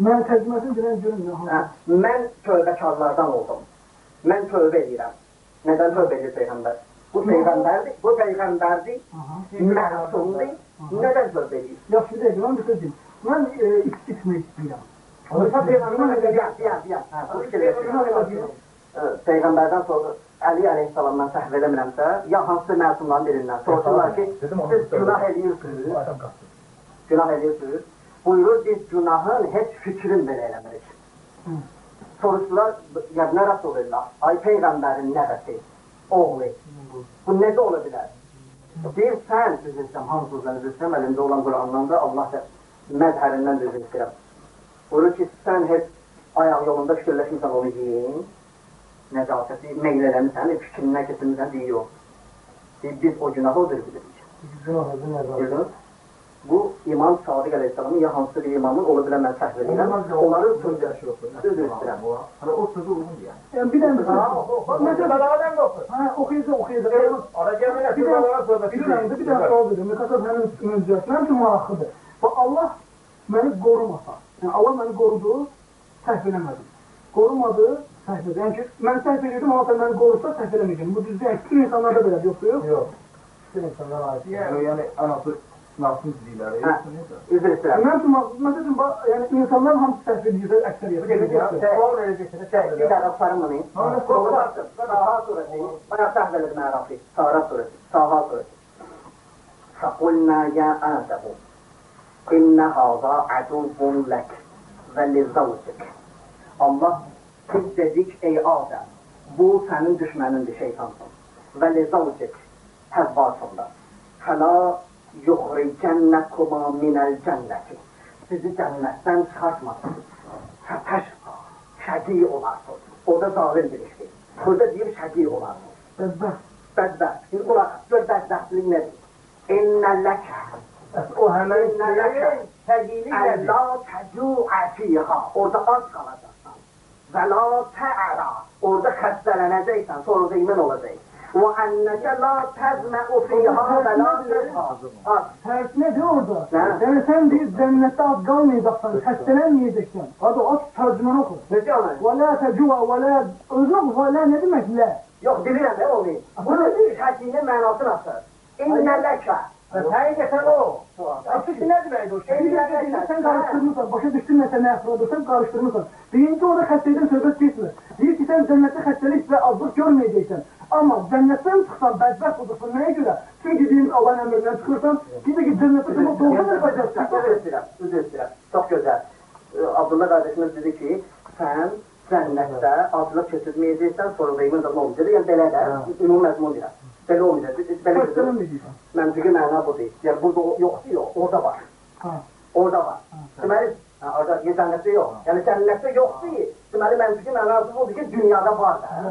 Speaker 2: Mən tərcüməsini görən görün nə
Speaker 3: hə. Mən tövbəkarlardan oldum. Mən tövbə edirəm. Nədən tövbə edir peyğəmbər? Bu peyğəmbərdir, bu peyğəmbərdir, məsumdur. Nədən tövbə edir?
Speaker 2: Yaxşı, bir dəqiqə, mən bir söz deyim. Mən e, içki içmək istəyirəm.
Speaker 3: Peyğəmbərdən sonra Əli əleyhissalamdan səhv eləmirəmsə, ya hansı məsumların birindən soruşurlar ki, siz günah edirsiniz, günah edirsiniz. Buyurur, biz günahın heç fikrin belə eləmirik. Soruşdular, yadına rast olurlar. Ay Peyğəmbərin nəvəsi, oğlu. Bu necə ola bilər? Deyir, sən üzrsən, hansı üzrsən, üzrsən, əlində olan Qurandan da Allah da məzhərindən də üzr istəyirəm. Buyurur ki, sən heç ayaq yolunda fikirləşmirsən onu yiyin, nəcasəti meyl eləmirsən, fikrindən keçirmirsən, deyir, yox. Deyir, biz o günahı o cür bilirik. Bu İmam Sadiq Aleyhisselamın ya hansı bir imamın ola bilər mən səhv edirəm. Onları
Speaker 5: söz yaşıyor.
Speaker 3: Üzr istəyirəm.
Speaker 5: Hani o sözü uygun yani.
Speaker 2: Yəni bir dənə
Speaker 5: Mesela adam da olsun.
Speaker 2: Hə, oxuyacaq, oxuyacaq.
Speaker 5: Ara gelmene
Speaker 2: Bir
Speaker 5: söz
Speaker 2: dənə
Speaker 5: alana söz
Speaker 2: bilirəm də bir dənə sual verir. Məsələn, mənim üçün maraqlıdır. Və Allah məni qorumasa, yəni Allah məni qorudu, səhv eləmədim. Qorumadı, səhv elədim. Yəni ki, mən səhv edirdim, Allah məni qorusa səhv eləməyəcəm. Bu düzdür. Yəni, bütün insanlarda belədir, yoxsa yox?
Speaker 4: Yox. Bütün insanlar ait.
Speaker 5: Yani, yani anası nasıl diyorlar.
Speaker 3: Ha. Üzr istəyirəm.
Speaker 2: Mənim üçün maraqlı, məsəl üçün, bax, yəni insanlar hamısı səhv edir, əksəriyyət. yoxsa?
Speaker 5: Sual vereceksiniz.
Speaker 3: Bir daha sarılmayın. Saha suresi. Bana səhv elədim ərafi. Sara suresi. Saha suresi. فَقُلْنَا يَا آدَمُ إِنَّ هَذَا عَدُوٌ لَكَ وَلِزَوْجِكَ Allah biz dedik ey Adem bu senin düşmənindir şeytansın. Və lizavcik həvvasında. Fəla yuxricənnəkuma minəl cənnəti. Sizi cənnətdən çıxartmasın. Fətəşqa. Şəqi olarsınız. Orada zalim bir işdir. Burada deyir şəqi olarsınız.
Speaker 2: Bəzbəxt.
Speaker 3: Bədbəxt. Şimdi qulaq. Gör bədbəxtlik nədir? İnnə ləkə.
Speaker 5: O hemen
Speaker 3: İnnə ləkə.
Speaker 5: Tegili
Speaker 3: Əl-la təcu'ə fiyha. Orada az qalacaqsan. Və la tə'ra. Orada xəstələnəcəksən. Sonra da iman ennəkə la təzmə'u fiyha və la təzha. Az.
Speaker 2: Tərs nədir orada?
Speaker 3: Nə?
Speaker 2: Yəni sən deyir cənnətdə ad qalmayacaqsan, xəstələnməyəcəksən. Hadi aç tərcüməni oxu.
Speaker 3: Necə olur?
Speaker 2: Və la təcua və la özü və la nə demək lə?
Speaker 3: Yox, bilirəm də onu. Bunu şəkilin mənasını açır. İnnə ləkə.
Speaker 5: Həqiqətən o. Açık ne demeydi o şey?
Speaker 2: Sən qarışdırmısan, başa düşdün sən nə əxradırsan, qarışdırmısan. Birinci orada xəstəlikdən söhbət keçmir. Deyir ki, sən cənnətdə xəstəlik və azlıq görməyəcəksən. Amma cənnətdən çıxsan bədbəxt olursan. Nəyə görə? Çünki deyir Allahın əmrindən çıxırsan, bir də ki, cənnətdə sənə doğru yapacaqsan.
Speaker 3: Üzr istəyirəm, üzr istəyirəm. Çox gözəl. Abdullah qardaşımız dedi ki, sən cənnətdə aclıq keçirməyəcəksən, sonra da iman da olmayacaq. Yəni belə də, ümumi məzmun deyirəm. Belə olmayacaq. Belə.
Speaker 2: Xəstələnməyəcəksən.
Speaker 3: Məntiqi məna bu deyil. Yəni burada yoxdur, yox, orada var.
Speaker 2: Ha.
Speaker 3: Orada var. Deməli, ha, orada cənnətdə yox. Yəni cənnətdə yoxdur. Deməli məntiqi mənası budur ki, dünyada var da.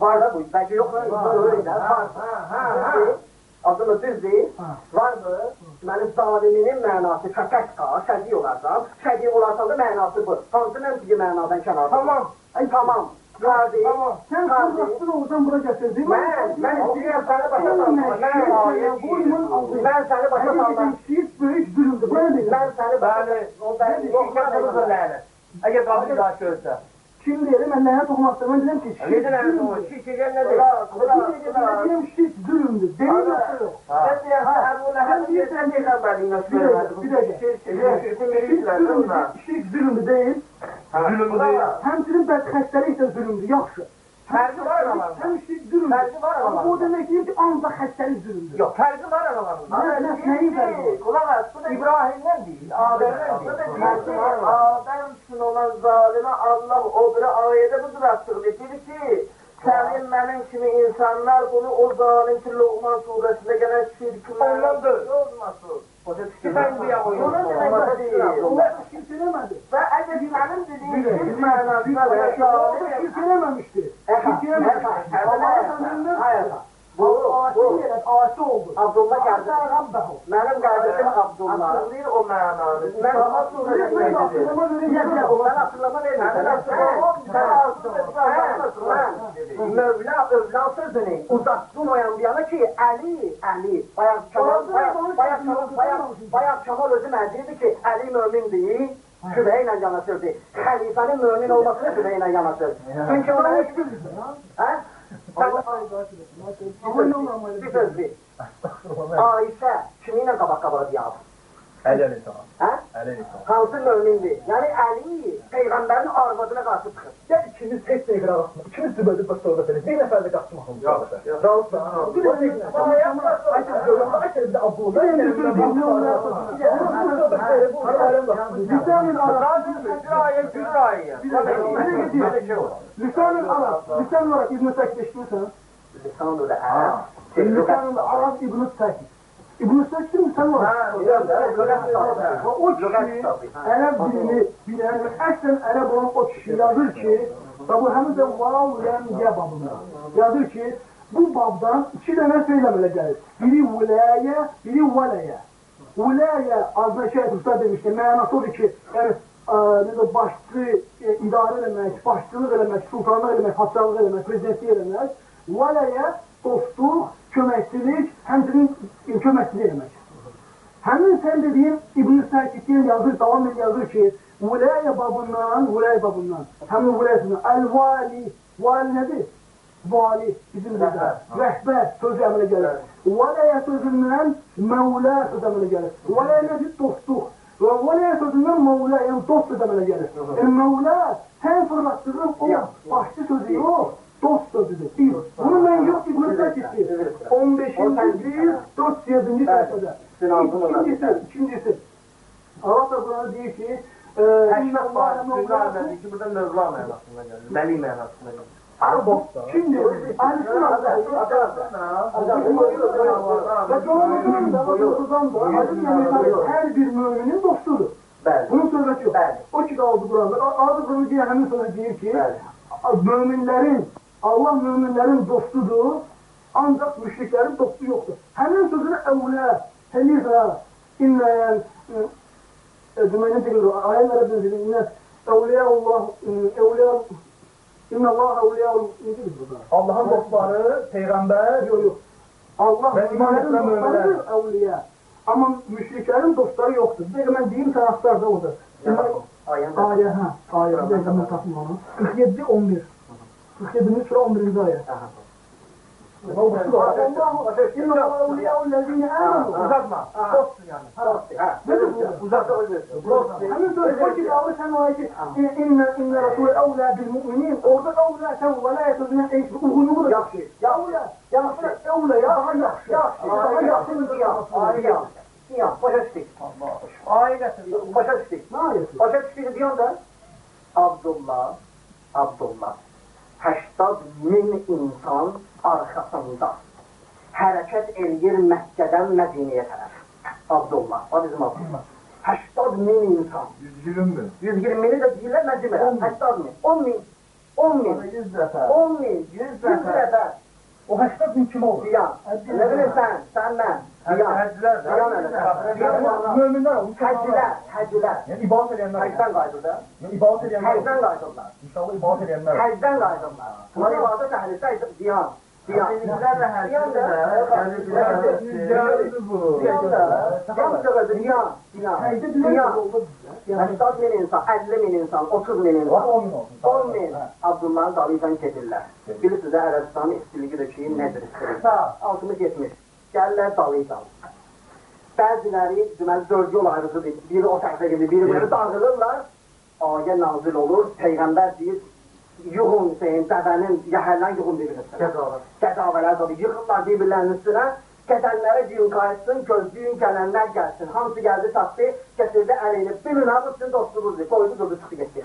Speaker 3: Var da bu. Bəlkə yox da, öyle də var. Düzdür. Adını düzdür.
Speaker 2: Ha.
Speaker 3: Var mı? Deməli zaliminin mənası fətəşqa, şəqi olarsan. Şəqi olarsan da mənası bu. Hansı məntiqi mənadan kənarda?
Speaker 5: Tamam.
Speaker 3: Ay
Speaker 5: tamam.
Speaker 2: Sən
Speaker 3: Qardi.
Speaker 2: qardaşdır oradan bura gətirdin.
Speaker 3: Mən, mən istəyirəm səni başa salmaq. Mən ayət Mən səni başa salmaq.
Speaker 2: Şiit. Bana deyil.
Speaker 3: Mən səni başa O ben
Speaker 5: yok yapılır lanet. Eğer kabul daha görse.
Speaker 2: Kim deyir, mən lənə toxumaqdır. Mən deyirəm ki,
Speaker 5: şiş
Speaker 3: zülmdür. Şiş
Speaker 2: deyən nədir?
Speaker 3: Mən
Speaker 2: deyirəm şiş zülmdür. Deyir yoxsa yox.
Speaker 3: Sən deyirsən, Əbu Ləhəb deyirsən, Peyğəmbərin
Speaker 2: nasıl vermədi? Bir dəqiqə. Şiş zülmdür deyil.
Speaker 5: Zülmdür deyil.
Speaker 2: Həmçinin bədxəstəlik də zülmdür, yaxşı.
Speaker 5: Fərqi var aralarında.
Speaker 2: Sən işte zülmdür.
Speaker 5: Fərqi var aralarında.
Speaker 2: Bu demək deyir ki, ancaq xəstəli zülmdür.
Speaker 5: Yox, fərqi var aralarında.
Speaker 2: Nə, nə, nəyin fərqi var?
Speaker 3: Qulaq as, bu da
Speaker 5: İbrahimdən deyil, Adəmdən
Speaker 3: deyil. Fərqi
Speaker 5: var
Speaker 3: aralarında. Adəm üçün olan zalimə Allah o biri ayədə bu durasıq edir ki, sənin mənim kimi insanlar bunu o zalim ki, Loğman surəsində gələn
Speaker 5: şirklər
Speaker 3: olmasın.
Speaker 5: Koyuyorsun.
Speaker 3: demek değil.
Speaker 2: Onlar da şirk eləmədi.
Speaker 3: Ve eğer senin dediğin
Speaker 2: Bir
Speaker 3: manasına ve
Speaker 2: o eləməmişdi. Allah'a sandığında
Speaker 3: Hayır. Abdullah
Speaker 2: qardaşım.
Speaker 3: Mənim qardaşım Abdullah.
Speaker 5: Hatırlayır o
Speaker 2: mənanı.
Speaker 3: Mən hatırlama
Speaker 2: verəcəm.
Speaker 3: Mən hatırlama verəcəm. Mövla övla sözünü uzatsın o yan yana ki, Əli, Əli, bayaq Kamal, bayaq Kamal, bayaq Kamal özü məclidir ki, Əli mömindir. Şübhə ilə yanaşırdı. Xəlifənin mömin olmasını şübhə ilə yanaşır. Çünki ona heç bir... Hə?
Speaker 2: كلهم عمال استغفر الله
Speaker 3: آه يساعد شمينا انت بقى برضه يا عبد
Speaker 5: əli sağ.
Speaker 3: Hə?
Speaker 5: Əli sağ.
Speaker 3: Hansı mömindir? Yəni Əli Peyğəmbərin arvadına qarşı çıxır.
Speaker 5: Gəl ikimiz heç dəqiqə arasında. İkimiz dübədə baş orada belə. Bir nəfər də qaçmaq olmaz. Yox. Rahat da. Bir yapma. Ayşə də Abdullah.
Speaker 2: Lisanın Arap,
Speaker 1: Günayə, günayə.
Speaker 2: lisanın Arap, lisanın Arap İbn-i Səkid eşitirsən?
Speaker 3: Lisanul Ərəb.
Speaker 2: Lisanın Arap İbn-i Səkid. İbn-i Səkidin lisanı var. O kişi Ərəb dilini bilən və əslən Ərəb olan o kişi yazır ki, və bu həmin də vav ləmyə babına. Yazır ki, bu babdan iki dənə söyləmələ gəlir. Biri vüləyə, biri vələyə. Vüləyə adına şey Usta demişdi, mənası odur ki, yəni necə başçı e, idarə eləmək, başçılıq eləmək, sultanlıq eləmək, padşahlıq eləmək, prezidentlik eləmək. Vələyə dostluq, köməkçilik, həmçinin köməkçilik eləmək. Həmin sən dediyin İbn-i Sərkittin yazır, davam edir yazır ki, Vüləyə babından, Vüləyə babından, həmin Vüləyə Əl-Vali, Vali nədir? Vali, bizim burada, rəhbər sözü əmələ gəlir. Vələyə sözündən Məvlə sözü əmələ gəlir. Vələyə nədir? Dostluq. Və vələyə sözündən Məvlə, yəni dost sözü əmələ gəlir. Yəni Məvlə, sən fırlatdığın o başçı sözü yox, dost sözüdür. Bir. Bunu mən yox İbn-i Sərkittin. 15-ci bir, 407-ci səhifədə. İkincisi, ikincisi. Allah da Kur'an'da diyor ki, e,
Speaker 1: Həşmət var, günayə nədir ki, burada mövla mənasında gəlir. Vəli mənasında gəlir.
Speaker 2: Şimdi, Ali'sin ve doğrudan da, doğrudan da, Ali yani her bir müminin dostudur.
Speaker 3: Bəli.
Speaker 2: Bunun söhbəti yok.
Speaker 3: Bəli.
Speaker 2: O ki qaldı Kur'an'da. Adı Kur'an'da diye hemen sonra diyor ki,
Speaker 3: Bəli.
Speaker 2: Allah müminlerin dostudur, ancak müşriklerin dostu yoktur. Hemen sözünü evlâ, heliha, inneyen, Cümlenin dili, ayetler bir dili, inne evliyaullah, evliya, inne Allah evliya, ne diyor burada?
Speaker 5: Allah'ın dostları, peyğəmbər,
Speaker 2: Yok yok. Allah
Speaker 5: Ben iman etmem
Speaker 2: dostlarıdır, evliya. Ama müşriklerin dostları yoktur. Bir de ben diyeyim sana aktar da orada. Şimdi,
Speaker 3: Ayəndə.
Speaker 2: Ayet ha, ayet. Bir dakika ben tapayım onu. 47, 11. 47. sura 11. ayet.
Speaker 5: o bu da.
Speaker 2: Allah, inna Allah evliyaullezine amenu.
Speaker 1: Uzatma. Dostsun yəni.
Speaker 2: Ne diyor burada?
Speaker 1: Uzatma.
Speaker 2: Söyle o ki Allah sen o ayeti inne inne rasul evla bil mu'minin orada evla sen velayet sözüne eş uygunumu da
Speaker 3: Yaxşı.
Speaker 2: Evla. Yaxşı. Evla ya. Daha yaxşı.
Speaker 3: Yaxşı.
Speaker 2: Daha yaxşı.
Speaker 3: Ayət. Diyan, başa düşdük.
Speaker 1: Ayə gətir.
Speaker 3: Başa düşdük.
Speaker 2: Ne ayeti?
Speaker 3: Başa düşdük diyan da Abdullah, Abdullah 80 min insan arxasında hərəkət eləyir Məkkədən Mədiniyə tərəf. Abdullah, o bizim Abdullah. 80 min insan.
Speaker 5: 120 min.
Speaker 3: 120 mini də deyirlər Mədinəyə. 80 min. 10 min. 10 min.
Speaker 1: 100 dəfə.
Speaker 3: 10 min. 100 nəfər.
Speaker 5: O 80 min kim olur?
Speaker 3: Diyan. Nə bilirsən? Sən mən.
Speaker 1: Də.
Speaker 5: Möminlər olur.
Speaker 3: Həcilər. Həcilər.
Speaker 5: Yəni ibadət edənlər.
Speaker 3: Həcdən qayıdır da.
Speaker 5: Yəni ibadət edənlər.
Speaker 3: Həcdən qayıdırlar.
Speaker 5: İnşallah ibadət edənlər.
Speaker 3: Həcdən qayıdırlar. Bunlar ibadət əhli saydı. Diyan. Diyan.
Speaker 1: Həccilər də
Speaker 3: Diyan da.
Speaker 1: həccilər.
Speaker 5: Ziyarətimiz bu.
Speaker 2: Haydi
Speaker 3: Diyan.
Speaker 2: diyor oldu.
Speaker 3: 80 min insan, 50 min insan, 30 min insan.
Speaker 5: 10 min olsun.
Speaker 3: 10 min Abdullahın dalıyla gedirlər. Bilirsiniz, Ərəbistanın istiliyidir ki, nədir istilik? Sağ, 60-70. Gəlirlər dalıyla. Bəziləri deməli dörd yol ayrıcıdır. Biri o tərəfə gedir, biri belə dağılırlar. Ayə nazil olur. Peyğəmbər deyir, yuğun Hüseyin, dəvənin, yəhərlən yuğun bir-birinə. Qədavələr tabii yıxırlar bir-birlərinin üstünə. Qədərlərə deyin qayıtsın, gözləyin gələnlər gəlsin. Hamısı gəldi, çatdı, gətirdi əlini. Bir ünab üstün dostluğudur. Qoydu, durdu, çıxdı, getdi.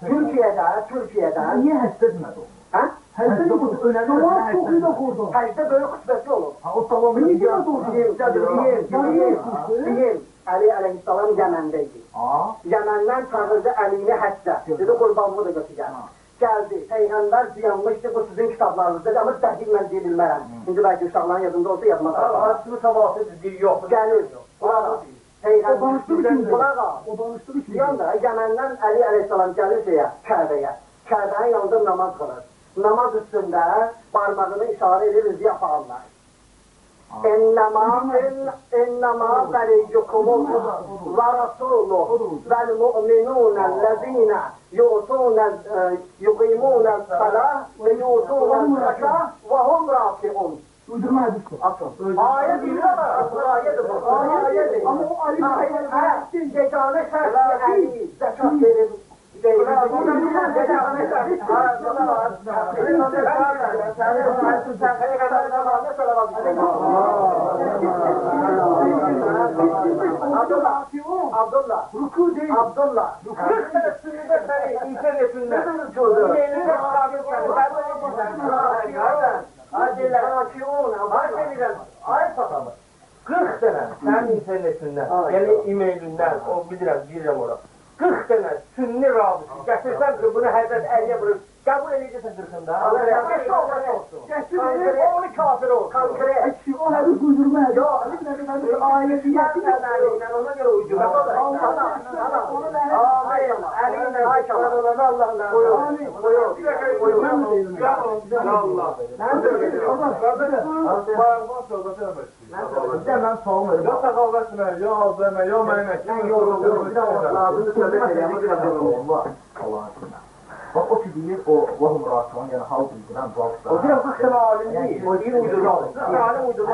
Speaker 3: Türkiye'de, Türkiye'de,
Speaker 2: Niye hissetmedi o?
Speaker 3: ha?
Speaker 2: Hesse bu önemli. Dua çok iyi de kurdu.
Speaker 3: Həcdə böyük xüsusiyyəti olur.
Speaker 5: Ha o tamam.
Speaker 2: Niye diyor doğru?
Speaker 3: Diyeyim, diyeyim. Əli əleyhissalam Yəməndə idi.
Speaker 5: Ha.
Speaker 3: Yəməndən çağırdı Əlini həccə. Dedi, qurbanımı da götür gəl. Gəldi, Peyğəmbər ziyanmışdı, bu sizin kitablarınızda, amma dəqiq mən deyə bilmərəm. İndi bəlkə uşaqların yadında olsa qalır.
Speaker 1: Arasını təvatür edir, yox.
Speaker 3: Gəlir, qulağa. Peyğəmbər,
Speaker 2: O danışdığı kimi.
Speaker 3: qulağa.
Speaker 2: O danıştığı gibi.
Speaker 3: Diyan da Yəməndən Əli əleyhissalam gəlir şeyə, Kəbəyə. Kəbənin yanında namaz qılır. namaz üstündə barmağını işarə edir rüzü yapanlar. إنما إنما نبيكم الله ورسوله والمؤمنون الذين يؤتون يقيمون الصلاة ويؤتون الزكاة وهم
Speaker 2: راكعون Uydurmaydık.
Speaker 3: Asıl. Ayet diyorlar. Asıl ayet bu. Ayet.
Speaker 2: Ama o Ali
Speaker 3: Mahir'in zekanı şart değil. Zekat verilmiş. Abdullah, Abdullah,
Speaker 2: Ruku değil.
Speaker 3: Abdullah.
Speaker 1: 40 sene sürüde seni internetinden. Elinde sabit seni. Ben böyle diyeceğim. Acele. Acele. Ay satamı. 40 sene sen internetinden, yani e-mailinden, o bilirəm, bilirəm ora. 40 sene sünni rabısı gətirsən ki, bunu Həzrət Əliyə vurur. Qəbul edəcəksən 40-ında. Qəşə olsun.
Speaker 2: Gətirir.
Speaker 1: Onu kafir olsun.
Speaker 3: Konkret.
Speaker 2: O hadis uydurma.
Speaker 3: Yok. Ben
Speaker 2: yetti.
Speaker 3: ben ona göre uydum. Tamam, tamam. Amin. Elinle maşallah. Allah'la. Buyur. Buyur. Buyur.
Speaker 1: Allah.
Speaker 3: Bir de ben soğumuyorum.
Speaker 5: Ya sakavlasına, ya azlama, ya meymek.
Speaker 3: Ben yoruldum. Lazım söyle.
Speaker 4: Allah aşkına. Bak وقف دير وهم راكعون ينهض يعني الجنان بوكس ودي لو كنت
Speaker 1: سمع علمين ودي ويدرون سمع علم ويدرون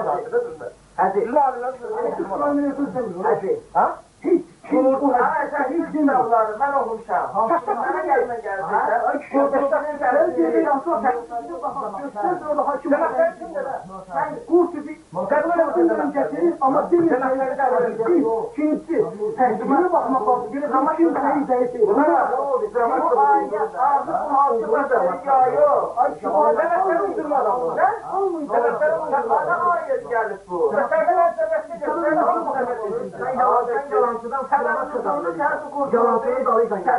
Speaker 1: هذا لا لا لا لا لا لا.
Speaker 3: لا
Speaker 1: لا لا لا
Speaker 3: لا
Speaker 1: Şurada
Speaker 2: hiç
Speaker 1: sınavları ben okumuşam. Taşlaklara gelme geldi.
Speaker 2: Şurada
Speaker 1: sevdiğini
Speaker 2: nasıl takıldı bakalım. Göster onu hakim.
Speaker 1: Sen versin de ben.
Speaker 2: Kurt tipi. Kadınların getirir ama bir şeylerden versin. Kimsi. Tehdime bakmak oldu. Bir zaman şimdi neyi değişir.
Speaker 1: Bunlar
Speaker 3: bu ayet artık bu
Speaker 1: halkı basarı yağıyor. Ay şu bu sebepler uydurmadan bu.
Speaker 3: Ne?
Speaker 1: Olmuyor. Sebepler uydurmadan. Bana ayet geldik bu. Sebepler sebepler. Sen
Speaker 3: yalancıdan Yalançı da olacaksın. Yalancı
Speaker 2: da olacaksın.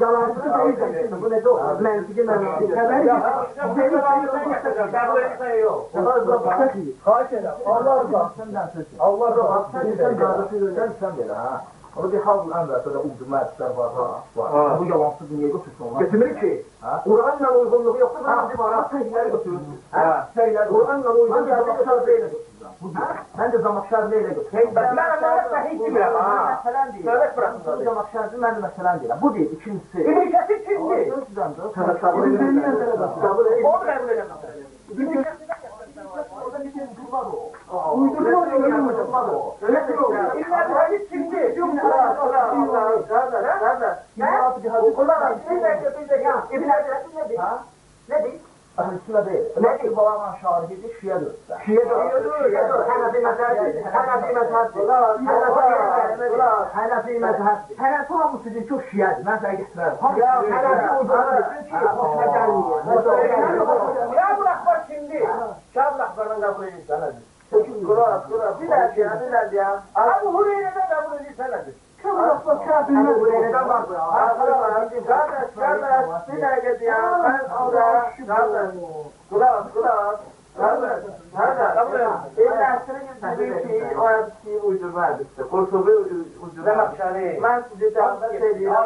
Speaker 3: Yalancı da olacaksın. Bu ne
Speaker 2: doğru? Menfi
Speaker 4: menfi. Temel Allah razı olsun. Allah razı olsun. Sen sen ver ha. Ona bir hal əmrəsə də uydurma əksər var. Ha, var. Bu yalansız niyə götürsün onlar?
Speaker 3: Götürmür ki. Qur'anla uyğunluğu yoxdur. Ha, bir var. Səhiyləri götürür. Hə,
Speaker 4: səhiyləri. Qur'anla
Speaker 3: uyğun
Speaker 4: yerdə
Speaker 3: götürür.
Speaker 4: Mən də Zamakşərli elə götürürüm.
Speaker 1: Mən mənə səhiy demirəm.
Speaker 4: Məsələn deyirəm.
Speaker 1: Söhbət
Speaker 4: bırakın. Zamakşərli mən məsələn deyirəm. Bu deyil, ikincisi.
Speaker 1: İbn Kəsir kimdir?
Speaker 4: Sabır
Speaker 3: eləmə. Sabır eləmə. Sabır
Speaker 1: eləmə. İbn Kəsirdə orada bir şey var o.
Speaker 2: Uydurma uydurma.
Speaker 1: Öyle mi olur? İlla bu hadis kimdir? Yok. Allah Allah Allah. Nerede? Nerede?
Speaker 3: Ya,
Speaker 1: Ulan bir dakika bir dakika. İbn Hazret'in ne diyor?
Speaker 3: Ne değil?
Speaker 4: Əhlüsünə deyil.
Speaker 3: Ne değil?
Speaker 4: Babamın şarihidir,
Speaker 3: doğru. Şiye doğru. Hanefi mezheptir. Hanefi mezheptir. Hanefi mezheptir.
Speaker 4: Hənəfi hamısı deyir ki, o şiədir. Mən sənə gətirərəm.
Speaker 3: Ya desin ki, hoşuna gelmiyor.
Speaker 1: Ya bırak bak şimdi. Şah bıraklarını kabul edilsen hadi. Kurat kurat. Bir dakika ya bir dakika ya. Abi Hureyre'den kabul edilsen hadi.
Speaker 3: Hani bu neden var bu?
Speaker 1: Kardeş kardeş bir dakika ya. Ben burada kardeş. Kurat kurat. Kardeş. Kardeş. Dedi ki o hadisi uydurma hadisi. Kurtubi uydurma. Ben size ediyorum.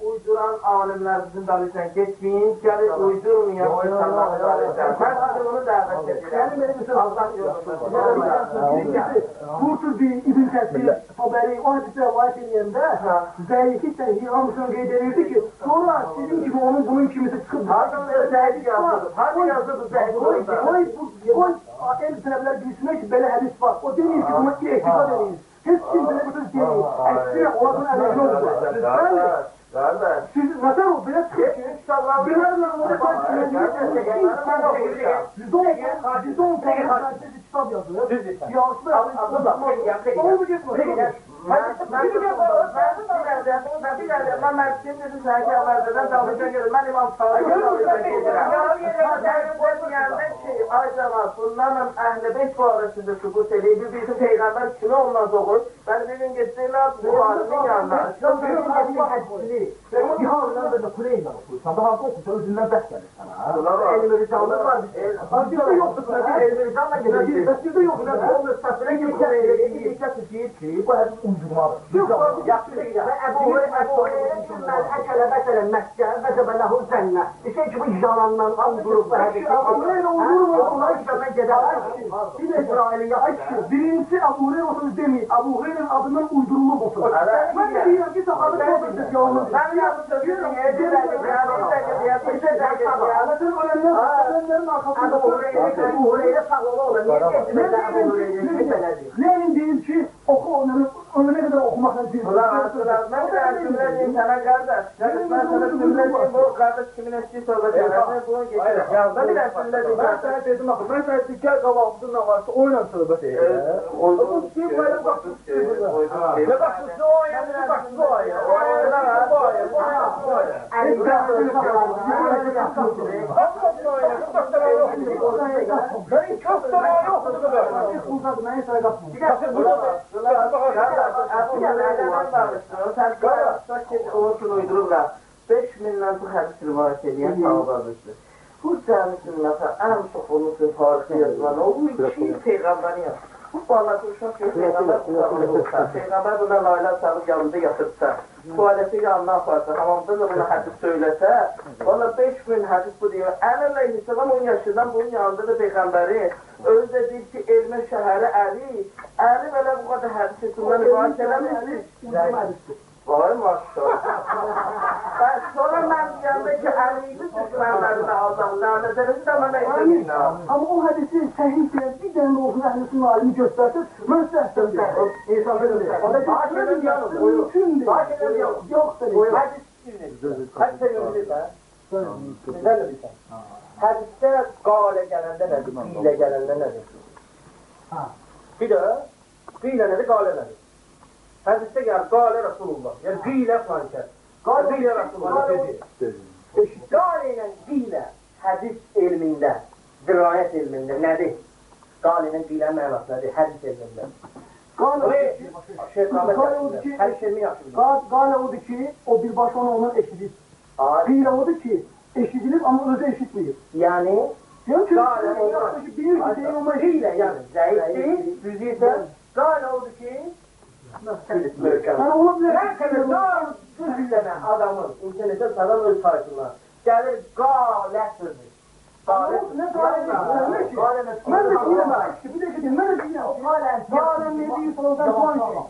Speaker 1: Uyduran alimler bizim davetten geçmeyin. Gelin uydurmayan insanlar davetten. Ben size bunu davet ediyorum. Allah
Speaker 2: Kurtubi İbn Kesir haberi o hadise rivayet edildiğinde zayıfı hamısını qeyd edirdi ki sonra sizin gibi onun bunun kimisi çıkıp
Speaker 1: Hangi zahid yazdı? Hangi yazdı bu zahid?
Speaker 2: Koy, koy, bu, koy, el tərəflər bilsinlər ki, belə hədis var. O demir ki, buna etiqad edin. Heç kim belə bir söz deyil. Əksinə, onların əməli olacaq. Bəli,
Speaker 1: Kardeş.
Speaker 2: siz nəzər o, belə çıxır ki, bilərlə ona Bizon fərqli kitab yazır. Yanlışlı Onu mu getmir?
Speaker 1: Ben İmam Bunların əhl-i beyt barəsində sübut eləyib, bizim Peyğəmbər kimi olmaz olur. Ben bir gün getdilər bu alimin yanına.
Speaker 4: Cihalından da Kureyla okursan, daha da okursan özündən bəs gəlir sənə.
Speaker 3: Elmi ricalı var.
Speaker 2: Yoxdur, nədir?
Speaker 3: Elmi ricalı
Speaker 2: Nədir?
Speaker 3: gelir.
Speaker 2: Bəs bizdə yoxdur, nədir?
Speaker 3: O müstəsile gibi
Speaker 4: deyir ki, bu hədis uydurmadır.
Speaker 3: Yox, yaxşı deyil. Bəsərə Məkkə və cəbələhu zənnə. Şey ki bu yalandan uydurub bu hədisi.
Speaker 2: Əbu Hureyra uydurmur,
Speaker 3: Allah işləmə gedər.
Speaker 2: Bir İsrail'e açıyor. Birincisi Abu Hureyre olsun demeyin. Abu Hureyre'nin adından uydurulmuş olsun. Ben diyorum ki sahabe sohbeti yalnız.
Speaker 1: Ben yanlış söylüyorum. Evde derdim ya. Bir de derdim ya.
Speaker 2: Anlatın ölenler, ölenlerin arkasında.
Speaker 3: Hureyra Əbu Hureyra sağ ola ola. Niyə getmədə Əbu Hureyra belədir?
Speaker 2: Lenin değil ki oku onları önüne kadar okumakla değil.
Speaker 1: Ulan ulan ben de cümle diyeyim sana kardeş. Yani ben sana cümle diyeyim bu kardeş kimin eski sohbet ederse bunu geçirir. Ya ben de cümle diyeyim.
Speaker 5: Ben sana dedim bak, ben sana gel kahvaltısın ne varsa oyna söhbət et.
Speaker 1: Uygun
Speaker 5: Kim böyle
Speaker 1: Uygun
Speaker 5: Ne baksın o ya, ne baksın o ya. O ya, ne o ya, o ya, o ya. Ne. Senin çok da o yok.
Speaker 2: Uzatmayın sana kapmayın.
Speaker 1: Bakın burada Sen kardeş olsun uydururlar. 5 mindən çox hədis rivayət edən sahabadır. Bu cəmisin məsələn ən çox onun üçün tarixi yazılan o bu iki peyğəmbərin yazı. Bu balası uşaq peyğəmbər buna layla sarıb yanında yatırsa, tualeti yanına aparsa, hamamda da buna hədis söyləsə, valla 5 min hədis bu deyir. Ən əleyhisselam 10 yaşından bunun yanında da Peyğəmbəri özü də deyir ki, elmə şəhəri Əli, Əli belə bu qədər hədis etmən rivayət eləmişdir. Vay maşallah. Ben sonra ben yanındaki Ali'yi düşmanlarına Allah lanet bana
Speaker 2: Amin.
Speaker 1: izleyin.
Speaker 2: Ama o hadisi sahih diye bir tane olsun ehlisin alimi göstersin. Ben size söyleyeyim.
Speaker 3: İnsan bilir.
Speaker 2: O da göstersin ya. Mümkün değil. Yok dedi.
Speaker 1: Hadis dinleyin. Hadis dinleyin. Güzel bir şey. Hadiste gale gelende nedir? Fiile gelende nedir? Bir de fiile nedir? Gale nedir? Hədisdə gəlir, qalə Rasulullah, yəni qilə filan kəs. Qilə Rasulullah dedi. Qalə ilə qilə hədis elmində, dirayət elmində nədir? Qalə ilə qilə mənası nədir?
Speaker 2: Hədis
Speaker 1: elmində.
Speaker 2: Qalə odur ki,
Speaker 1: hər şeyimi yaxşıdır.
Speaker 2: Qalə odur ki, o birbaşa onu ondan eşidir. Qilə odur ki, eşidilir ama özü eşitmeyir.
Speaker 1: Yani
Speaker 2: Diyor ki,
Speaker 1: Gale oldu
Speaker 2: ki,
Speaker 1: zayıftı, düzüyse, Gale oldu ki,
Speaker 2: Yani olabilir.
Speaker 1: Herkese daha sürgüleme adamın internete saran öz sayfına gelir gale sözü. Gale
Speaker 2: Ne gale ne?
Speaker 1: Gale
Speaker 2: Ben de var. Bir de diyeyim. Ben de fiile var. Gale ne diyor sonra ben şey.